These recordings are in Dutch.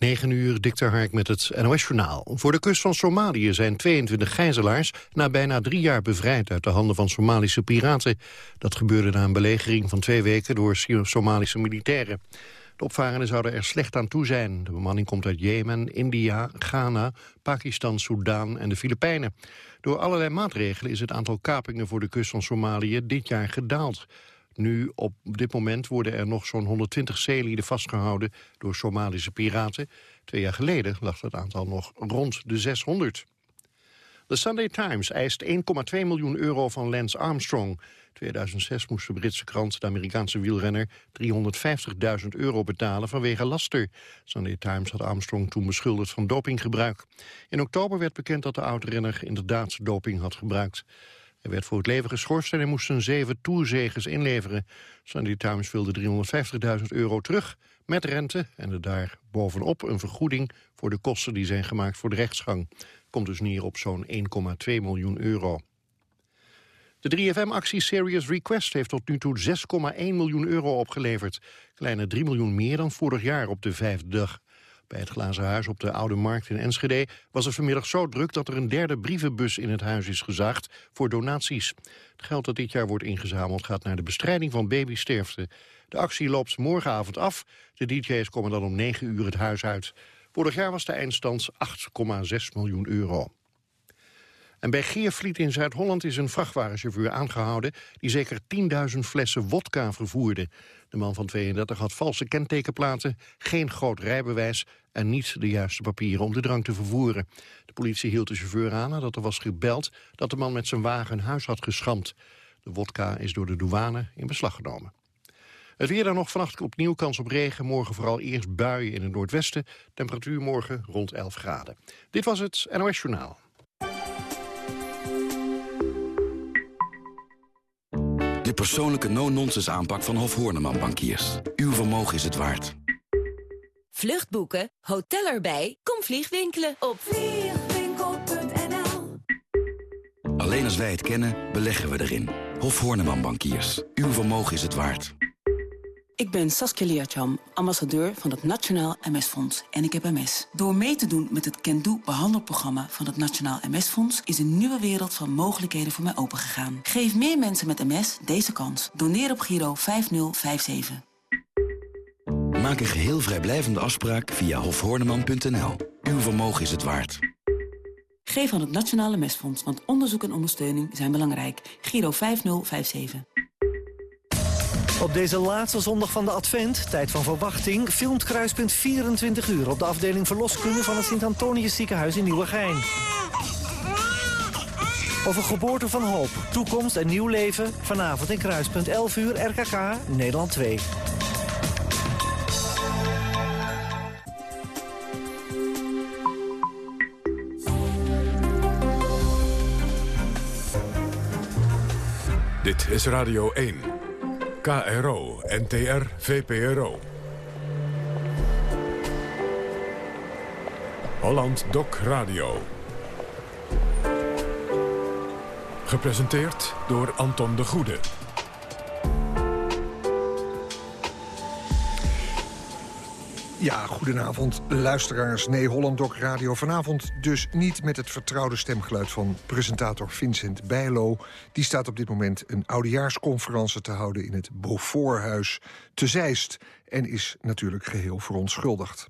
9 uur, Dikter Hark met het NOS-journaal. Voor de kust van Somalië zijn 22 gijzelaars... na bijna drie jaar bevrijd uit de handen van Somalische piraten. Dat gebeurde na een belegering van twee weken door Somalische militairen. De opvarenden zouden er slecht aan toe zijn. De bemanning komt uit Jemen, India, Ghana, Pakistan, Soudaan en de Filipijnen. Door allerlei maatregelen is het aantal kapingen voor de kust van Somalië dit jaar gedaald. Nu, op dit moment, worden er nog zo'n 120 zeelieden vastgehouden door Somalische piraten. Twee jaar geleden lag het aantal nog rond de 600. De Sunday Times eist 1,2 miljoen euro van Lance Armstrong. 2006 moest de Britse krant de Amerikaanse wielrenner 350.000 euro betalen vanwege laster. Sunday Times had Armstrong toen beschuldigd van dopinggebruik. In oktober werd bekend dat de oud-renner inderdaad doping had gebruikt. Hij werd voor het leven geschorst en hij moest zijn zeven toerzegers inleveren. Sunday Times wilde 350.000 euro terug met rente... en er daar bovenop een vergoeding voor de kosten die zijn gemaakt voor de rechtsgang. Komt dus neer op zo'n 1,2 miljoen euro. De 3FM-actie Serious Request heeft tot nu toe 6,1 miljoen euro opgeleverd. Kleine 3 miljoen meer dan vorig jaar op de vijfde dag. Bij het Glazen Huis op de Oude Markt in Enschede was het vanmiddag zo druk dat er een derde brievenbus in het huis is gezaagd voor donaties. Het geld dat dit jaar wordt ingezameld gaat naar de bestrijding van babysterfte. De actie loopt morgenavond af. De DJ's komen dan om 9 uur het huis uit. Vorig jaar was de eindstand 8,6 miljoen euro. En bij Geervliet in Zuid-Holland is een vrachtwagenchauffeur aangehouden... die zeker 10.000 flessen wodka vervoerde. De man van 32 had valse kentekenplaten, geen groot rijbewijs... en niet de juiste papieren om de drank te vervoeren. De politie hield de chauffeur aan nadat er was gebeld... dat de man met zijn wagen een huis had geschampt. De wodka is door de douane in beslag genomen. Het weer dan nog vannacht opnieuw kans op regen. Morgen vooral eerst buien in het noordwesten. Temperatuur morgen rond 11 graden. Dit was het NOS Journaal. De persoonlijke no-nonsense aanpak van Hof Horneman Bankiers. Uw vermogen is het waard. Vluchtboeken, hotel erbij, kom vliegwinkelen op vliegwinkel.nl Alleen als wij het kennen, beleggen we erin. Hof Horneman Bankiers. Uw vermogen is het waard. Ik ben Saskia Liacham, ambassadeur van het Nationaal MS-fonds en ik heb MS. Door mee te doen met het Can Do behandelprogramma van het Nationaal MS-fonds... is een nieuwe wereld van mogelijkheden voor mij opengegaan. Geef meer mensen met MS deze kans. Doneer op Giro 5057. Maak een geheel vrijblijvende afspraak via hofhoorneman.nl. Uw vermogen is het waard. Geef aan het Nationale MS-fonds, want onderzoek en ondersteuning zijn belangrijk. Giro 5057. Op deze laatste zondag van de Advent, tijd van verwachting... filmt Kruispunt 24 uur op de afdeling verloskunde... van het Sint-Antonius ziekenhuis in Nieuwegein. Over geboorte van hoop, toekomst en nieuw leven... vanavond in Kruispunt 11 uur, RKK, Nederland 2. Dit is Radio 1. KRO, NTR, VPRO. Holland Doc Radio. Gepresenteerd door Anton de Goede. Ja, goedenavond luisteraars. Nee, Holland Doc Radio. Vanavond dus niet met het vertrouwde stemgeluid van presentator Vincent Bijlo. Die staat op dit moment een oudejaarsconferentie te houden... in het Beauforthuis te Zeist en is natuurlijk geheel verontschuldigd.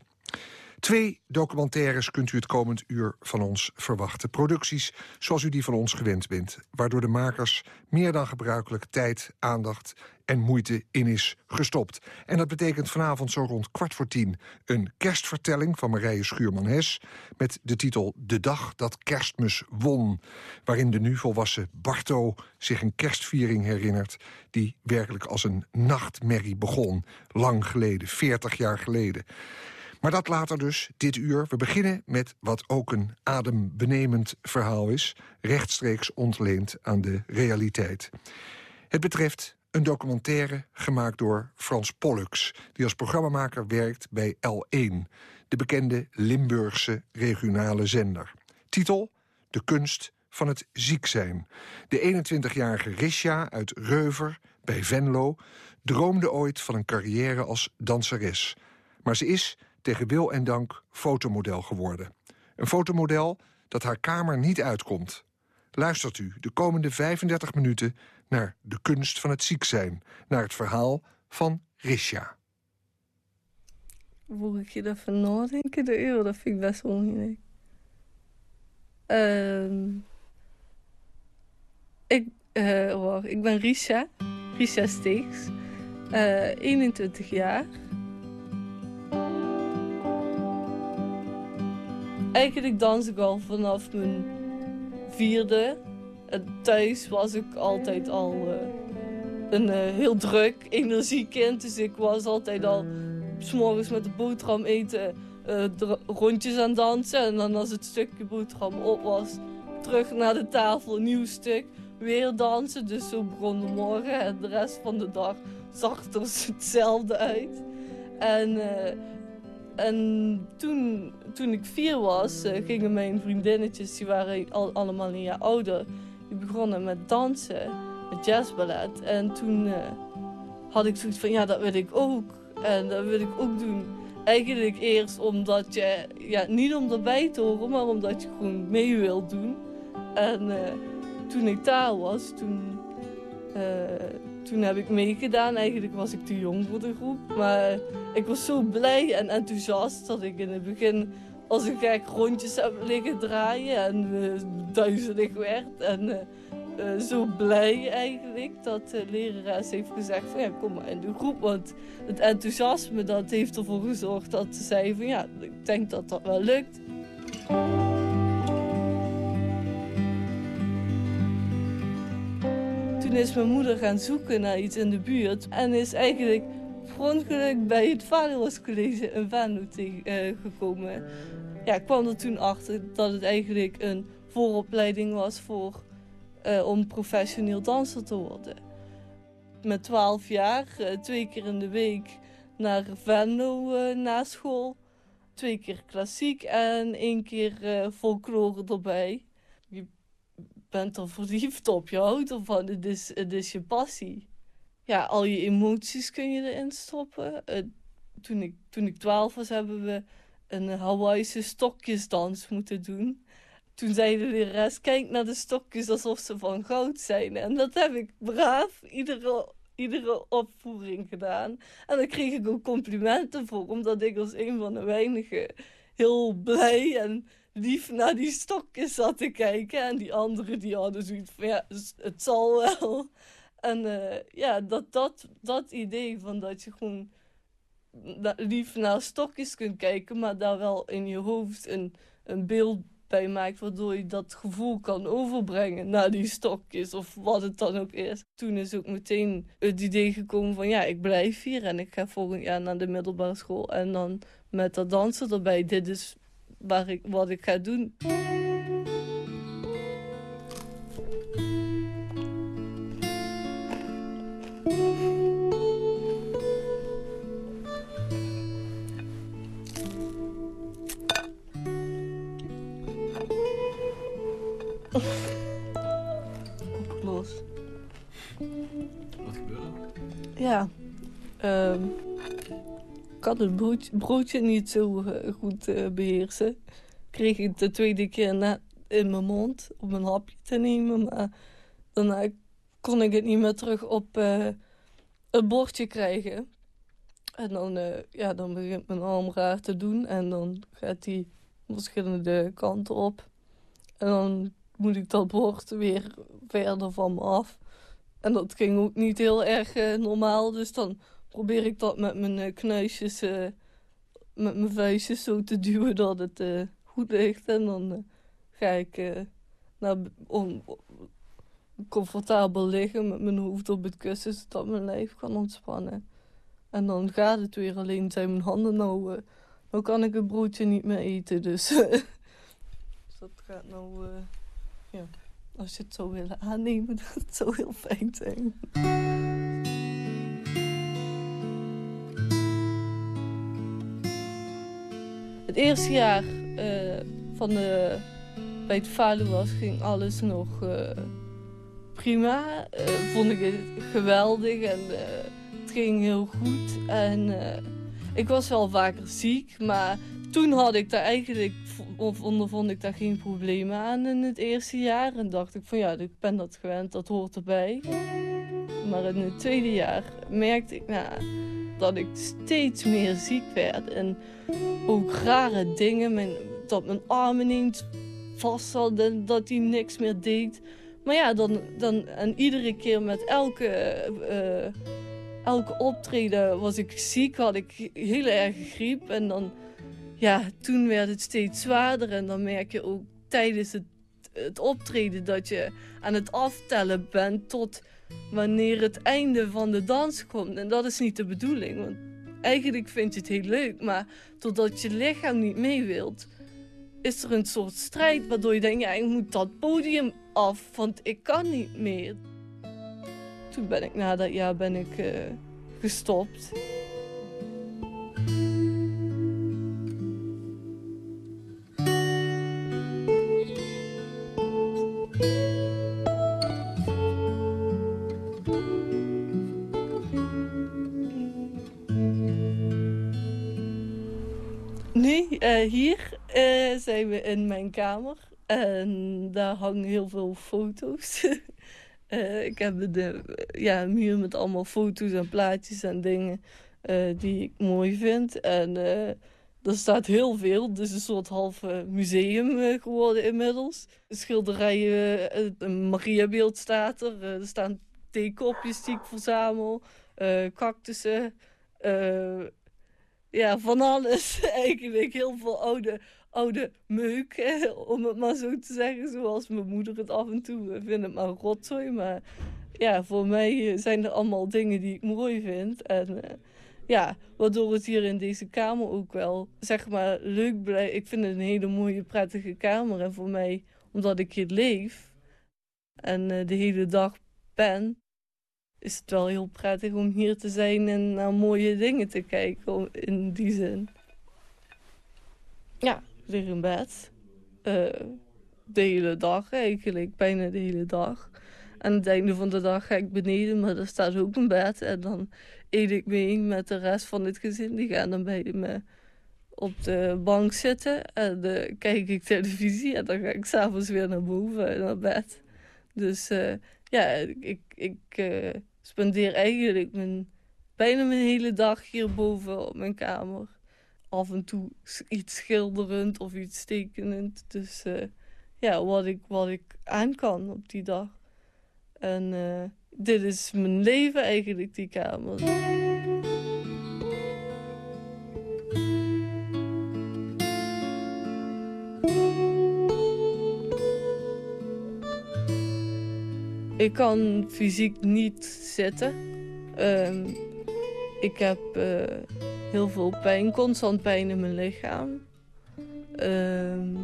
Twee documentaires kunt u het komend uur van ons verwachten. Producties zoals u die van ons gewend bent. Waardoor de makers meer dan gebruikelijk tijd, aandacht en moeite in is gestopt. En dat betekent vanavond zo rond kwart voor tien... een kerstvertelling van Marije Schuurman-Hes... met de titel De dag dat kerstmis won... waarin de nu volwassen Barto zich een kerstviering herinnert... die werkelijk als een nachtmerrie begon. Lang geleden, 40 jaar geleden. Maar dat later dus, dit uur. We beginnen met wat ook een adembenemend verhaal is... rechtstreeks ontleend aan de realiteit. Het betreft een documentaire gemaakt door Frans Pollux... die als programmamaker werkt bij L1, de bekende Limburgse regionale zender. Titel De kunst van het ziek zijn. De 21-jarige Risha uit Reuver bij Venlo... droomde ooit van een carrière als danseres... Maar ze is tegen wil en dank fotomodel geworden. Een fotomodel dat haar kamer niet uitkomt. Luistert u de komende 35 minuten naar de kunst van het ziek zijn. Naar het verhaal van Risha. Moet ik je even nadenken? De euro, dat vind ik best wel. Ehm ik, uh, ik ben Risha. Risha Steeks. Uh, 21 jaar. Eigenlijk dans ik al vanaf mijn vierde. En thuis was ik altijd al uh, een uh, heel druk, energiek kind. Dus ik was altijd al s'morgens met de boterham eten uh, rondjes aan dansen. En dan als het stukje boterham op was, terug naar de tafel, een nieuw stuk. Weer dansen, dus zo begon de morgen. En de rest van de dag zag er hetzelfde uit. En, en toen, toen ik vier was, uh, gingen mijn vriendinnetjes, die waren al, allemaal een jaar ouder, die begonnen met dansen, met jazzballet. En toen uh, had ik zoiets van, ja, dat wil ik ook. En dat wil ik ook doen. Eigenlijk eerst omdat je, ja, niet om erbij te horen, maar omdat je gewoon mee wilt doen. En uh, toen ik daar was, toen, toen heb ik meegedaan. Eigenlijk was ik te jong voor de groep. Maar ik was zo blij en enthousiast dat ik in het begin als een gek rondjes heb liggen draaien en uh, duizelig werd. En uh, zo blij eigenlijk dat de lerares heeft gezegd van ja, kom maar in de groep. Want het enthousiasme dat heeft ervoor gezorgd dat ze zei van ja, ik denk dat dat wel lukt. Toen is mijn moeder gaan zoeken naar iets in de buurt en is eigenlijk verongelukt bij het Vaderlandscollege in Venlo tegengekomen. Ja, ik kwam er toen achter dat het eigenlijk een vooropleiding was voor uh, om professioneel danser te worden. Met 12 jaar, uh, twee keer in de week naar Venlo na school. Twee keer klassiek en één keer folklore erbij. Bent er verliefd op, je houdt ervan, het is, is je passie. Ja, al je emoties kun je erin stoppen. toen, ik, toen ik 12 was, hebben we een Hawaïse stokjesdans moeten doen toen zei de lerares, kijk naar de stokjes alsof ze van goud zijn. En dat heb ik braaf iedere, iedere opvoering gedaan. En daar kreeg ik ook complimenten voor, omdat ik als een van de weinigen heel blij en lief naar die stokjes zat te kijken. En die anderen die hadden zoiets van, ja, het zal wel. En uh, ja, dat, dat, dat idee van dat je gewoon lief naar stokjes kunt kijken, maar daar wel in je hoofd een, een beeld bij maakt, waardoor je dat gevoel kan overbrengen naar die stokjes of wat het dan ook is. Toen is ook meteen het idee gekomen van ja, ik blijf hier en ik ga volgend jaar naar de middelbare school en dan met dat dansen erbij. Dit is waar ik, wat ik ga doen. Opgelost. Wat gebeurde Ja. Um, had het broodje, niet zo uh, goed uh, beheersen. Kreeg ik de tweede keer net in mijn mond om een hapje te nemen. Maar daarna kon ik het niet meer terug op uh, het bordje krijgen. En dan, ja, dan begint mijn arm raar te doen. En dan gaat hij verschillende kanten op. En dan moet ik dat bord weer verder van me af. En dat ging ook niet heel erg normaal. Dus dan probeer ik dat met mijn uh, knuisjes, uh, met mijn vuistjes zo te duwen dat het goed ligt. En dan ga ik naar, om, comfortabel liggen met mijn hoofd op het kussen, zodat mijn lijf kan ontspannen. En dan gaat het weer, alleen zijn mijn handen nou... nou kan ik het broodje niet meer eten, dus... dus dat gaat nou... Ja, als je het zou willen aannemen, dat zou heel fijn zijn. Eerste jaar uh, van de, bij het Valuwas ging alles nog uh, prima. Uh, vond ik het geweldig en het ging heel goed. En Ik was wel vaker ziek, maar toen had ik daar eigenlijk, of ondervond ik daar geen problemen aan in het eerste jaar. En dacht ik van ja, ik ben dat gewend, dat hoort erbij. Maar in het tweede jaar merkte ik nou, dat ik steeds meer ziek werd. En ook rare dingen, mijn, dat mijn arm ineens vast zat en dat hij niks meer deed. Maar ja, dan, dan, en iedere keer met elke, uh, elke optreden was ik ziek, had ik heel erg griep. En dan, ja, toen werd het steeds zwaarder. En dan merk je ook tijdens het, het optreden dat je aan het aftellen bent tot wanneer het einde van de dans komt. En dat is niet de bedoeling, want eigenlijk vind je het heel leuk. Maar totdat je lichaam niet mee wilt, is er een soort strijd waardoor je denkt, ja, ik moet dat podium af, want ik kan niet meer. Toen ben ik na dat jaar ben ik uh, gestopt. Nee, uh, hier uh, zijn we in mijn kamer. En daar hangen heel veel foto's. uh, ik heb de ja, muur met allemaal foto's en plaatjes en dingen die ik mooi vind. En er staat heel veel. Dus een soort half museum geworden inmiddels. Schilderijen, een Mariabeeld staat er. er staan theekopjes die ik verzamel. cactussen ja, van alles eigenlijk. Heel veel oude, oude meuk, om het maar zo te zeggen. Zoals mijn moeder het af en toe vindt het maar rotzooi. Maar ja, voor mij zijn er allemaal dingen die ik mooi vind. En uh, ja, waardoor het hier in deze kamer ook wel, zeg maar, leuk blijft. Ik vind het een hele mooie, prettige kamer. En voor mij, omdat ik hier leef en uh, de hele dag ben, is het wel heel prettig om hier te zijn en naar mooie dingen te kijken in die zin. Ja, lig in bed. Uh, de hele dag eigenlijk, bijna de hele dag. Aan het einde van de dag ga ik beneden, maar er staat ook een bed. En dan eet ik mee met de rest van het gezin. Die gaan dan bij me op de bank zitten. En dan kijk ik televisie en dan ga ik s'avonds weer naar boven, naar bed. Dus uh, ja, ik, ik uh, spendeer eigenlijk mijn, bijna mijn hele dag hierboven op mijn kamer. Af en toe iets schilderend of iets tekenend. Dus uh, ja, wat ik, wat ik aan kan op die dag. En uh, dit is mijn leven eigenlijk, die kamer. Ik kan fysiek niet zitten. Um, ik heb uh, heel veel pijn, constant pijn in mijn lichaam. Um,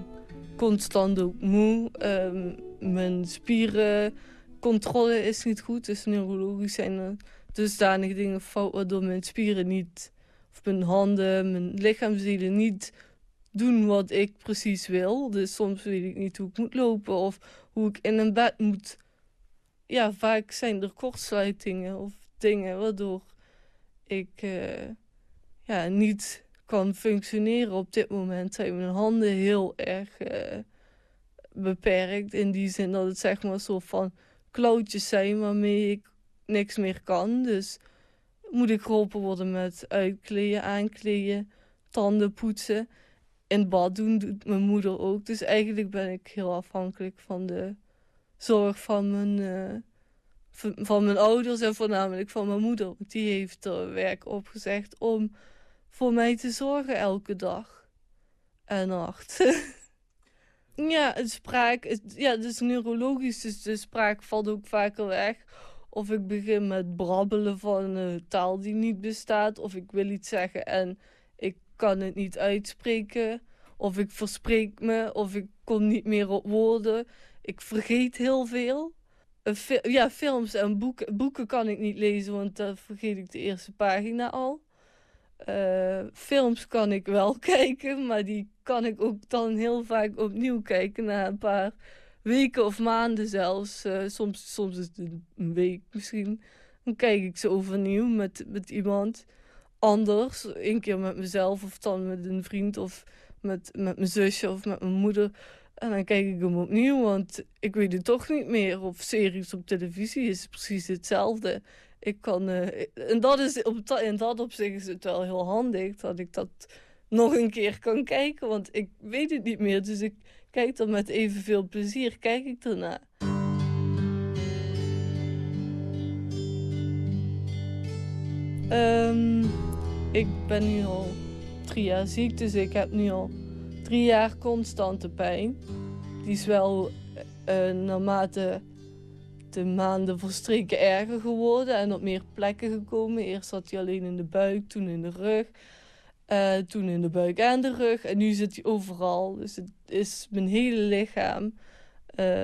constant ook moe. Um, mijn spierencontrole is niet goed, dus neurologisch zijn er dusdanig dingen fout... waardoor mijn spieren niet, of mijn handen, mijn lichaamsdelen niet doen wat ik precies wil. Dus soms weet ik niet hoe ik moet lopen of hoe ik in een bed moet ja, vaak zijn er kortsluitingen of dingen waardoor ik uh, ja, niet kan functioneren. Op dit moment zijn mijn handen heel erg uh, beperkt. In die zin dat het zeg maar een soort van klauwtjes zijn waarmee ik niks meer kan. Dus moet ik geholpen worden met uitkleden, aankleden, tanden poetsen. In bad doen doet mijn moeder ook. Dus eigenlijk ben ik heel afhankelijk van de zorg van mijn, uh, van mijn ouders en voornamelijk van mijn moeder. Die heeft er werk opgezegd om voor mij te zorgen elke dag en nacht. ja, het spraak, het, ja, dus neurologisch, dus de spraak valt ook vaker weg. Of ik begin met brabbelen van een taal die niet bestaat. Of ik wil iets zeggen en ik kan het niet uitspreken. Of ik verspreek me, of ik kom niet meer op woorden ik vergeet heel veel. ja, films en boeken. Boeken kan ik niet lezen, want dan vergeet ik de eerste pagina al. Uh, films kan ik wel kijken, maar die kan ik ook dan heel vaak opnieuw kijken na een paar weken of maanden zelfs. Uh, soms, soms is het een week misschien. Dan kijk ik ze overnieuw met, met iemand. anders. Eén keer met mezelf of dan met een vriend of met, met mijn zusje of met mijn moeder. En dan kijk ik hem opnieuw, want ik weet het toch niet meer. Of series op televisie is precies hetzelfde. Ik kan, uh, en dat is, op, in dat opzicht is het wel heel handig dat ik dat nog een keer kan kijken. Want ik weet het niet meer, dus ik kijk dan met evenveel plezier kijk ik ernaar. Um, ik ben nu al drie jaar ziek, dus ik heb nu al drie jaar constante pijn. Die is wel uh, naarmate de maanden verstreken erger geworden en op meer plekken gekomen. Eerst zat hij alleen in de buik, toen in de rug, uh, toen in de buik en de rug. En nu zit hij overal. Dus het is mijn hele lichaam. Uh,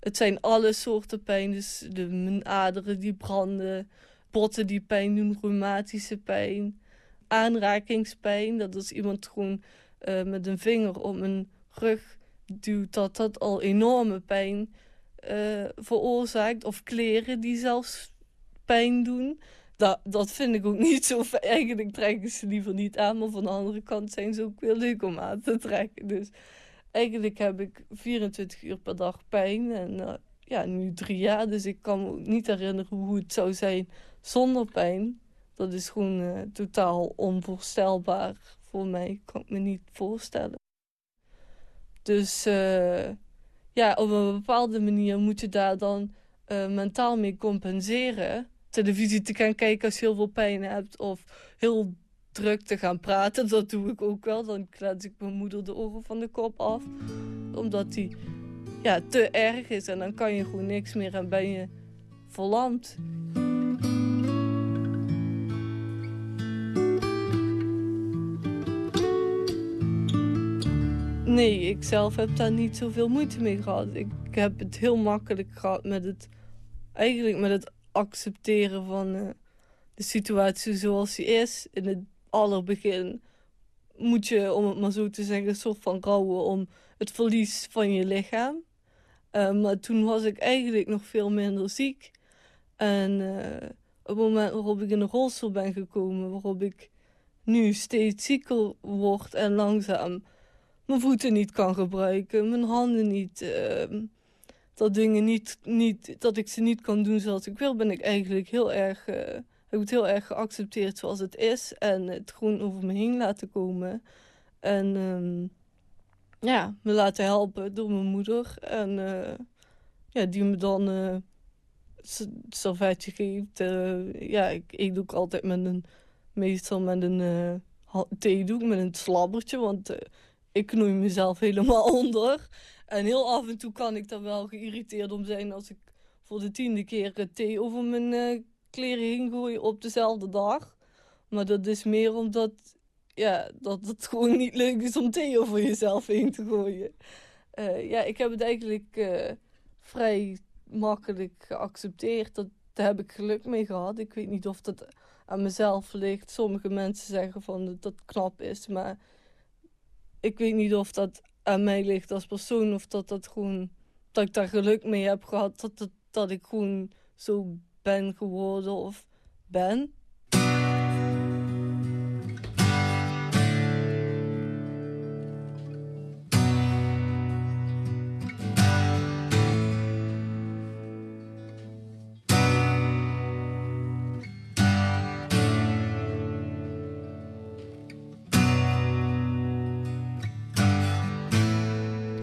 het zijn alle soorten pijn. Dus de, mijn aderen die branden, botten die pijn doen, rheumatische pijn, aanrakingspijn. Dat is iemand gewoon uh, met een vinger op mijn rug duwt, dat dat al enorme pijn uh, veroorzaakt. Of kleren die zelfs pijn doen. Dat, dat vind ik ook niet zo fijn. Eigenlijk trek ik ze liever niet aan. Maar van de andere kant zijn ze ook weer leuk om aan te trekken. Dus eigenlijk heb ik 24 uur per dag pijn. En uh, ja, nu drie jaar. Dus ik kan me ook niet herinneren hoe het zou zijn zonder pijn. Dat is gewoon totaal onvoorstelbaar voor mij. Kan ik me niet voorstellen. Dus uh, ja, op een bepaalde manier moet je daar dan uh, mentaal mee compenseren. Televisie te gaan kijken als je heel veel pijn hebt. Of heel druk te gaan praten. Dat doe ik ook wel. Dan klets ik mijn moeder de oren van de kop af. Omdat die ja, te erg is. En dan kan je gewoon niks meer en ben je verlamd. Nee, ik zelf heb daar niet zoveel moeite mee gehad. Ik heb het heel makkelijk gehad met het, eigenlijk met het accepteren van uh, de situatie zoals die is. In het allerbegin moet je, om het maar zo te zeggen, een soort van rouwen om het verlies van je lichaam. Uh, maar toen was ik eigenlijk nog veel minder ziek. En uh, op het moment waarop ik in een rolstoel ben gekomen, waarop ik nu steeds zieker word en langzaam mijn voeten niet kan gebruiken, mijn handen niet, uh, dat dingen niet, niet, dat ik ze niet kan doen zoals ik wil, ben ik eigenlijk heel erg, uh, heb het heel erg geaccepteerd zoals het is en het gewoon over me heen laten komen. En um, ja, me laten helpen door mijn moeder. En uh, ja, die me dan uh, servetje geeft. Ja, ik ook altijd met een, meestal met een theedoek, met een slabbertje, want ik knoei mezelf helemaal onder. En heel af en toe kan ik daar wel geïrriteerd om zijn als ik voor de tiende keer thee over mijn uh, kleren heen gooi op dezelfde dag. Maar dat is meer omdat ja, dat het gewoon niet leuk is om thee over jezelf heen te gooien. Uh, ja, ik heb het eigenlijk uh, vrij makkelijk geaccepteerd. Dat, daar heb ik geluk mee gehad. Ik weet niet of dat aan mezelf ligt. Sommige mensen zeggen van dat dat knap is, maar ik weet niet of dat aan mij ligt als persoon of dat dat gewoon dat ik daar geluk mee heb gehad dat, dat, dat ik gewoon zo ben geworden of ben.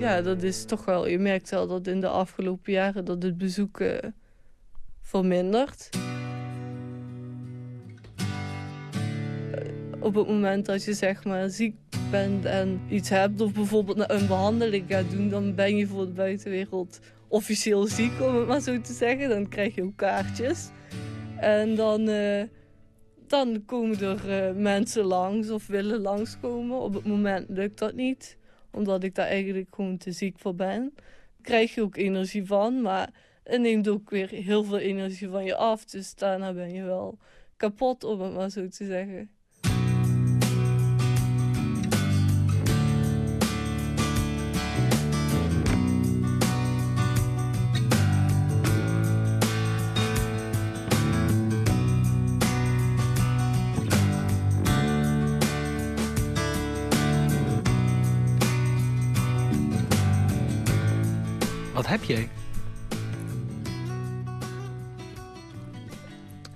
Ja, dat is toch wel... Je merkt wel dat in de afgelopen jaren dat het bezoek uh, vermindert. Op het moment dat je zeg maar ziek bent en iets hebt... of bijvoorbeeld een behandeling gaat doen... dan ben je voor de buitenwereld officieel ziek, om het maar zo te zeggen. Dan krijg je ook kaartjes. En dan... Uh, dan komen er mensen langs of willen langskomen. Op het moment lukt dat niet omdat ik daar eigenlijk gewoon te ziek voor ben. Krijg je ook energie van, maar het neemt ook weer heel veel energie van je af. Dus daarna ben je wel kapot, om het maar zo te zeggen. Heb jij?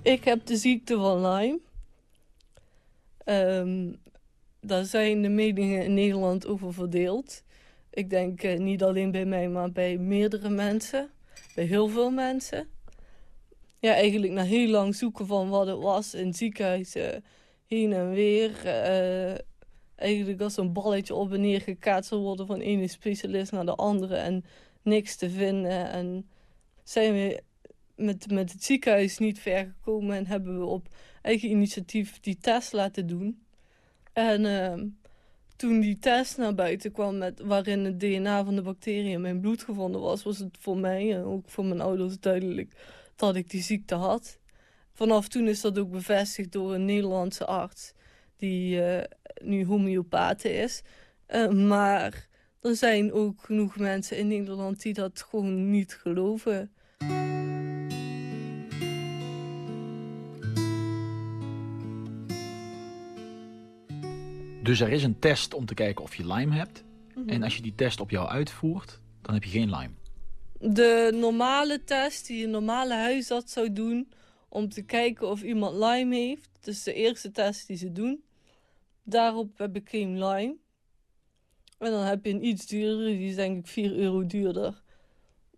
Ik heb de ziekte van Lyme. Ehm, daar zijn de meningen in Nederland over verdeeld. Ik denk eh, niet alleen bij mij, maar bij meerdere mensen. Bij heel veel mensen. Ja, eigenlijk na heel lang zoeken van wat het was in ziekenhuizen. Heen en weer. eh, eigenlijk als een balletje op en neer gekaatst worden van ene specialist naar de andere. En niks te vinden. En zijn we met, met het ziekenhuis niet ver gekomen en hebben we op eigen initiatief die test laten doen. En ehm, toen die test naar buiten kwam met, waarin het DNA van de bacterie in mijn bloed gevonden was, was het voor mij en ook voor mijn ouders duidelijk dat ik die ziekte had. Vanaf toen is dat ook bevestigd door een Nederlandse arts die eh, nu homeopathe is. Eh, maar er zijn ook genoeg mensen in Nederland die dat gewoon niet geloven. Dus er is een test om te kijken of je Lyme hebt. Mhm. En als je die test op jou uitvoert, dan heb je geen Lyme. De normale test die een normale huisarts zou doen om te kijken of iemand Lyme heeft, dus de eerste test die ze doen, daarop heb ik geen Lyme. En dan heb je een iets duurdere, die is denk ik 4 euro duurder.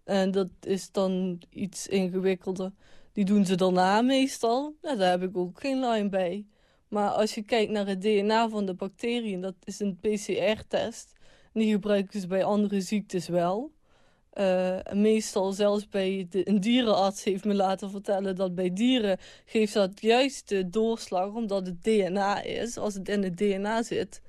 En dat is dan iets ingewikkelder. Die doen ze daarna meestal. Ja, daar heb ik ook geen Lyme bij. Maar als je kijkt naar het DNA van de bacteriën, dat is een PCR-test. Die gebruiken ze bij andere ziektes wel. Eh, meestal zelfs bij de, een dierenarts heeft me laten vertellen dat bij dieren geeft dat juist de doorslag omdat het DNA is. Als het in het DNA zit,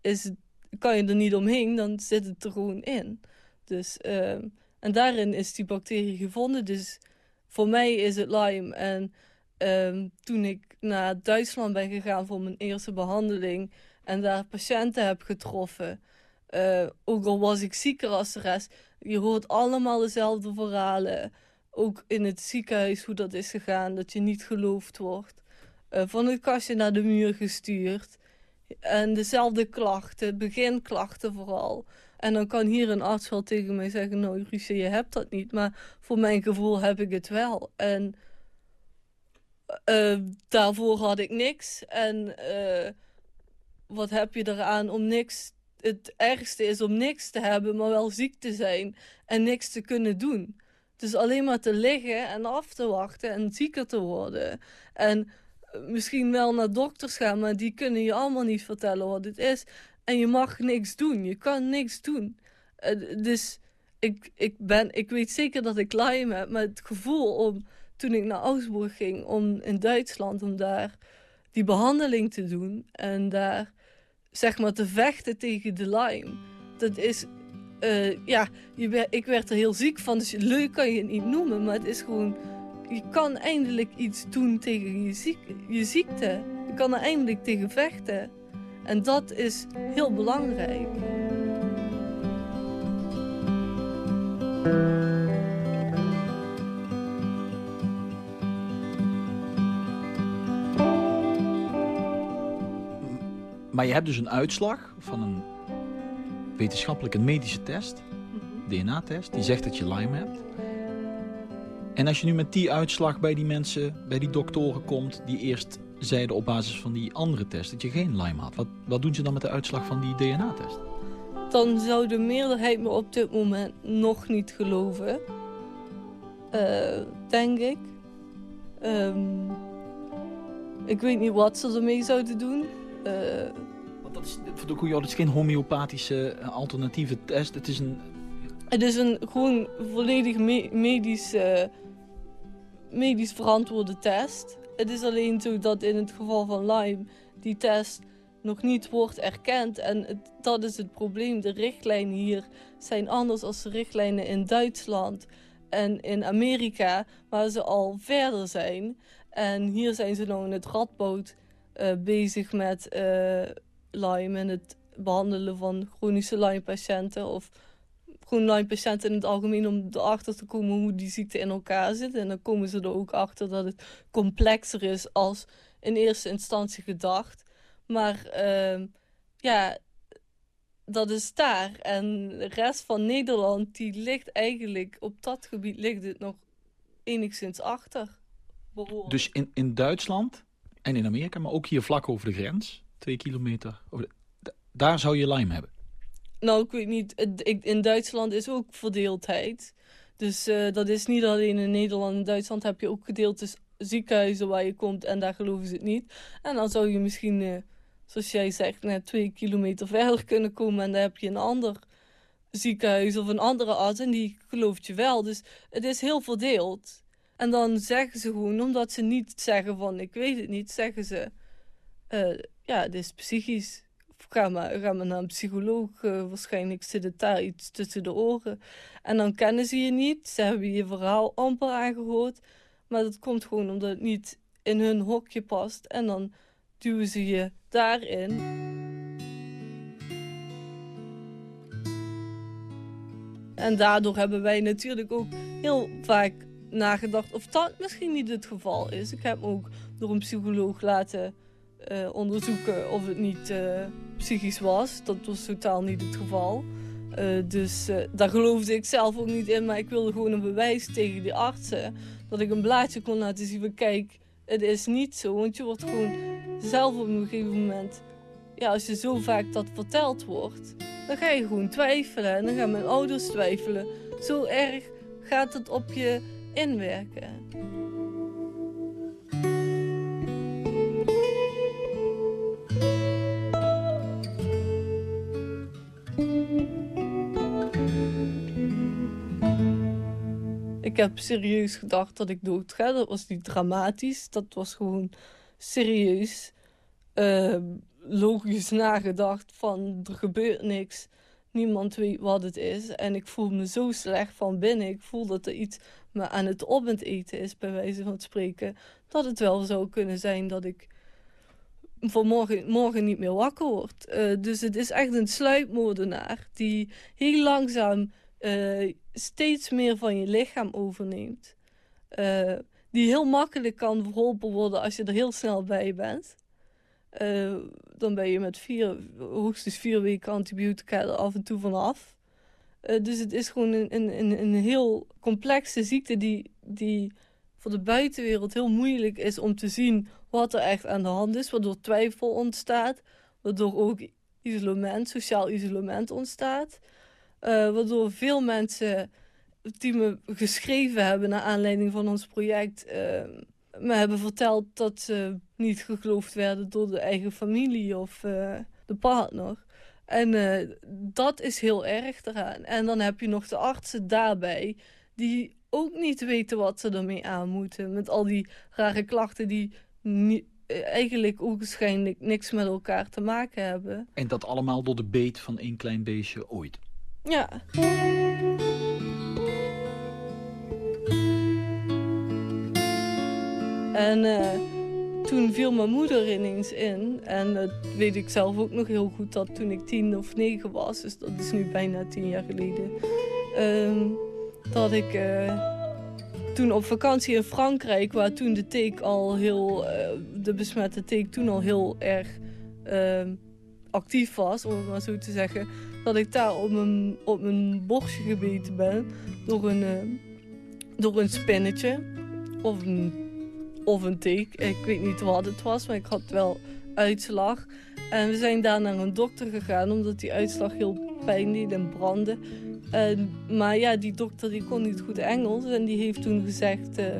is het, kan je er niet omheen, dan zit het er gewoon in. Dus, ehm, en daarin is die bacterie gevonden. Dus voor mij is het Lyme. En ehm, toen ik naar Duitsland ben gegaan voor mijn eerste behandeling en daar patiënten heb getroffen, eh, ook al was ik zieker als de rest, je hoort allemaal dezelfde verhalen. Ook in het ziekenhuis hoe dat is gegaan, dat je niet geloofd wordt. Eh, van het kastje naar de muur gestuurd. En dezelfde klachten, beginklachten vooral. En dan kan hier een arts wel tegen mij zeggen, nou Ruzie, je hebt dat niet. Maar voor mijn gevoel heb ik het wel. En eh, daarvoor had ik niks. En eh, wat heb je eraan om niks... Het ergste is om niks te hebben, maar wel ziek te zijn. En niks te kunnen doen. Dus alleen maar te liggen en af te wachten en zieker te worden. En misschien wel naar dokters gaan, maar die kunnen je allemaal niet vertellen wat het is. En je mag niks doen. Je kan niks doen. Eh, dus ik, ik, ben, ik weet zeker dat ik Lyme heb, maar het gevoel om toen ik naar Augsburg ging, om in Duitsland, om daar die behandeling te doen en daar zeg maar te vechten tegen de Lyme. Dat is, eh, ja, je, ik werd er heel ziek van, dus leuk kan je het niet noemen, maar het is gewoon, je kan eindelijk iets doen tegen je, ziek, je ziekte. Je kan er eindelijk tegen vechten. En dat is heel belangrijk. Maar je hebt dus een uitslag van een wetenschappelijke medische test, DNA-test, die zegt dat je Lyme hebt. En als je nu met die uitslag bij die mensen, bij die doktoren komt... die eerst zeiden op basis van die andere test dat je geen Lyme had... wat, wat doen ze dan met de uitslag van die DNA-test? dan zou de meerderheid me op dit moment nog niet geloven. Eh, denk ik. Ehm, ik weet niet wat ze ermee zouden doen. Eh, Want dat is, voor de goeie orde, het is geen homeopathische eh, alternatieve test. Het is een... het is een gewoon volledig me- medisch, eh, medisch verantwoorde test. Het is alleen zo dat in het geval van Lyme die test nog niet wordt erkend. En dat is het probleem. De richtlijnen hier zijn anders dan de richtlijnen in Duitsland en in Amerika, waar ze al verder zijn. En hier zijn ze nou in het Radboud eh, bezig met eh, Lyme en het behandelen van chronische Lyme-patiënten of gewoon Lyme-patiënten in het algemeen om erachter te komen hoe die ziekte in elkaar zit. En dan komen ze er ook achter dat het complexer is als in eerste instantie gedacht. Maar ehm, ja, dat is daar. En de rest van Nederland, die ligt eigenlijk, op dat gebied ligt het nog enigszins achter. Dus in, in Duitsland en in Amerika, maar ook hier vlak over de grens, twee kilometer, daar zou je Lyme hebben. Nou, ik weet niet. In Duitsland is ook verdeeldheid. Dus eh, dat is niet alleen in Nederland. In Duitsland heb je ook gedeeltes ziekenhuizen waar je komt en daar geloven ze het niet. En dan zou je misschien, eh, zoals jij zegt, net twee kilometer verder kunnen komen en dan heb je een ander ziekenhuis of een andere arts en die gelooft je wel. Dus het is heel verdeeld. En dan zeggen ze gewoon, omdat ze niet zeggen van ik weet het niet, zeggen ze eh, ja, het is psychisch. Ga maar, ga naar een psycholoog. eh, waarschijnlijk zit het daar iets tussen de oren. En dan kennen ze je niet. Ze hebben je verhaal amper aangehoord. Maar dat komt gewoon omdat het niet in hun hokje past. En dan duwen ze je daarin. En daardoor hebben wij natuurlijk ook heel vaak nagedacht of dat misschien niet het geval is. Ik heb ook door een psycholoog laten eh, onderzoeken of het niet eh, psychisch was. Dat was totaal niet het geval. Eh, dus daar geloofde ik zelf ook niet in. Maar ik wilde gewoon een bewijs tegen die artsen. Dat ik een blaadje kon laten zien van kijk, het is niet zo. Want je wordt gewoon zelf op een gegeven moment... Ja, als je zo vaak dat verteld wordt, dan ga je gewoon twijfelen. En dan gaan mijn ouders twijfelen. Zo erg gaat het op je inwerken. Ik heb serieus gedacht dat ik dood ga. Dat was niet dramatisch. Dat was gewoon serieus. eh, logisch nagedacht van er gebeurt niks. Niemand weet wat het is. En ik voel me zo slecht van binnen. Ik voel dat er iets me aan het op eten is, bij wijze van spreken. Dat het wel zou kunnen zijn dat ik voor morgen, morgen niet meer wakker word. Eh, dus het is echt een sluipmoordenaar die heel langzaam eh, steeds meer van je lichaam overneemt. Eh, die heel makkelijk kan verholpen worden als je er heel snel bij bent. Eh, dan ben je met vier, hoogstens vier weken antibiotica er af en toe vanaf. Dus het is gewoon een, een, een, een heel complexe ziekte die, die voor de buitenwereld heel moeilijk is om te zien wat er echt aan de hand is. Waardoor twijfel ontstaat, waardoor ook isolement, sociaal isolement ontstaat. Eh, waardoor veel mensen die me geschreven hebben naar aanleiding van ons project, eh, me hebben verteld dat ze niet geloofd werden door de eigen familie of eh, de partner. En dat is heel erg eraan. En dan heb je nog de artsen daarbij, die ook niet weten wat ze ermee aan moeten. Met al die rare klachten die eigenlijk ogenschijnlijk niks met elkaar te maken hebben. En dat allemaal door de beet van één klein beestje ooit. Ja. En eh, toen viel mijn moeder ineens in. En dat weet ik zelf ook nog heel goed dat toen ik tien of negen was, dus dat is nu bijna tien jaar geleden, ehm, dat ik eh, toen op vakantie in Frankrijk, waar toen de teek al heel, eh, de besmette teek toen al heel erg ehm, actief was, om het maar zo te zeggen, dat ik daar op mijn, op mijn borstje gebeten ben door een, eh, door een spinnetje of een, of een teek. Ik weet niet wat het was, maar ik had wel uitslag. En we zijn daar naar een dokter gegaan, omdat die uitslag heel pijn deed en brandde. En, maar ja, die dokter die kon niet goed Engels en die heeft toen gezegd... eh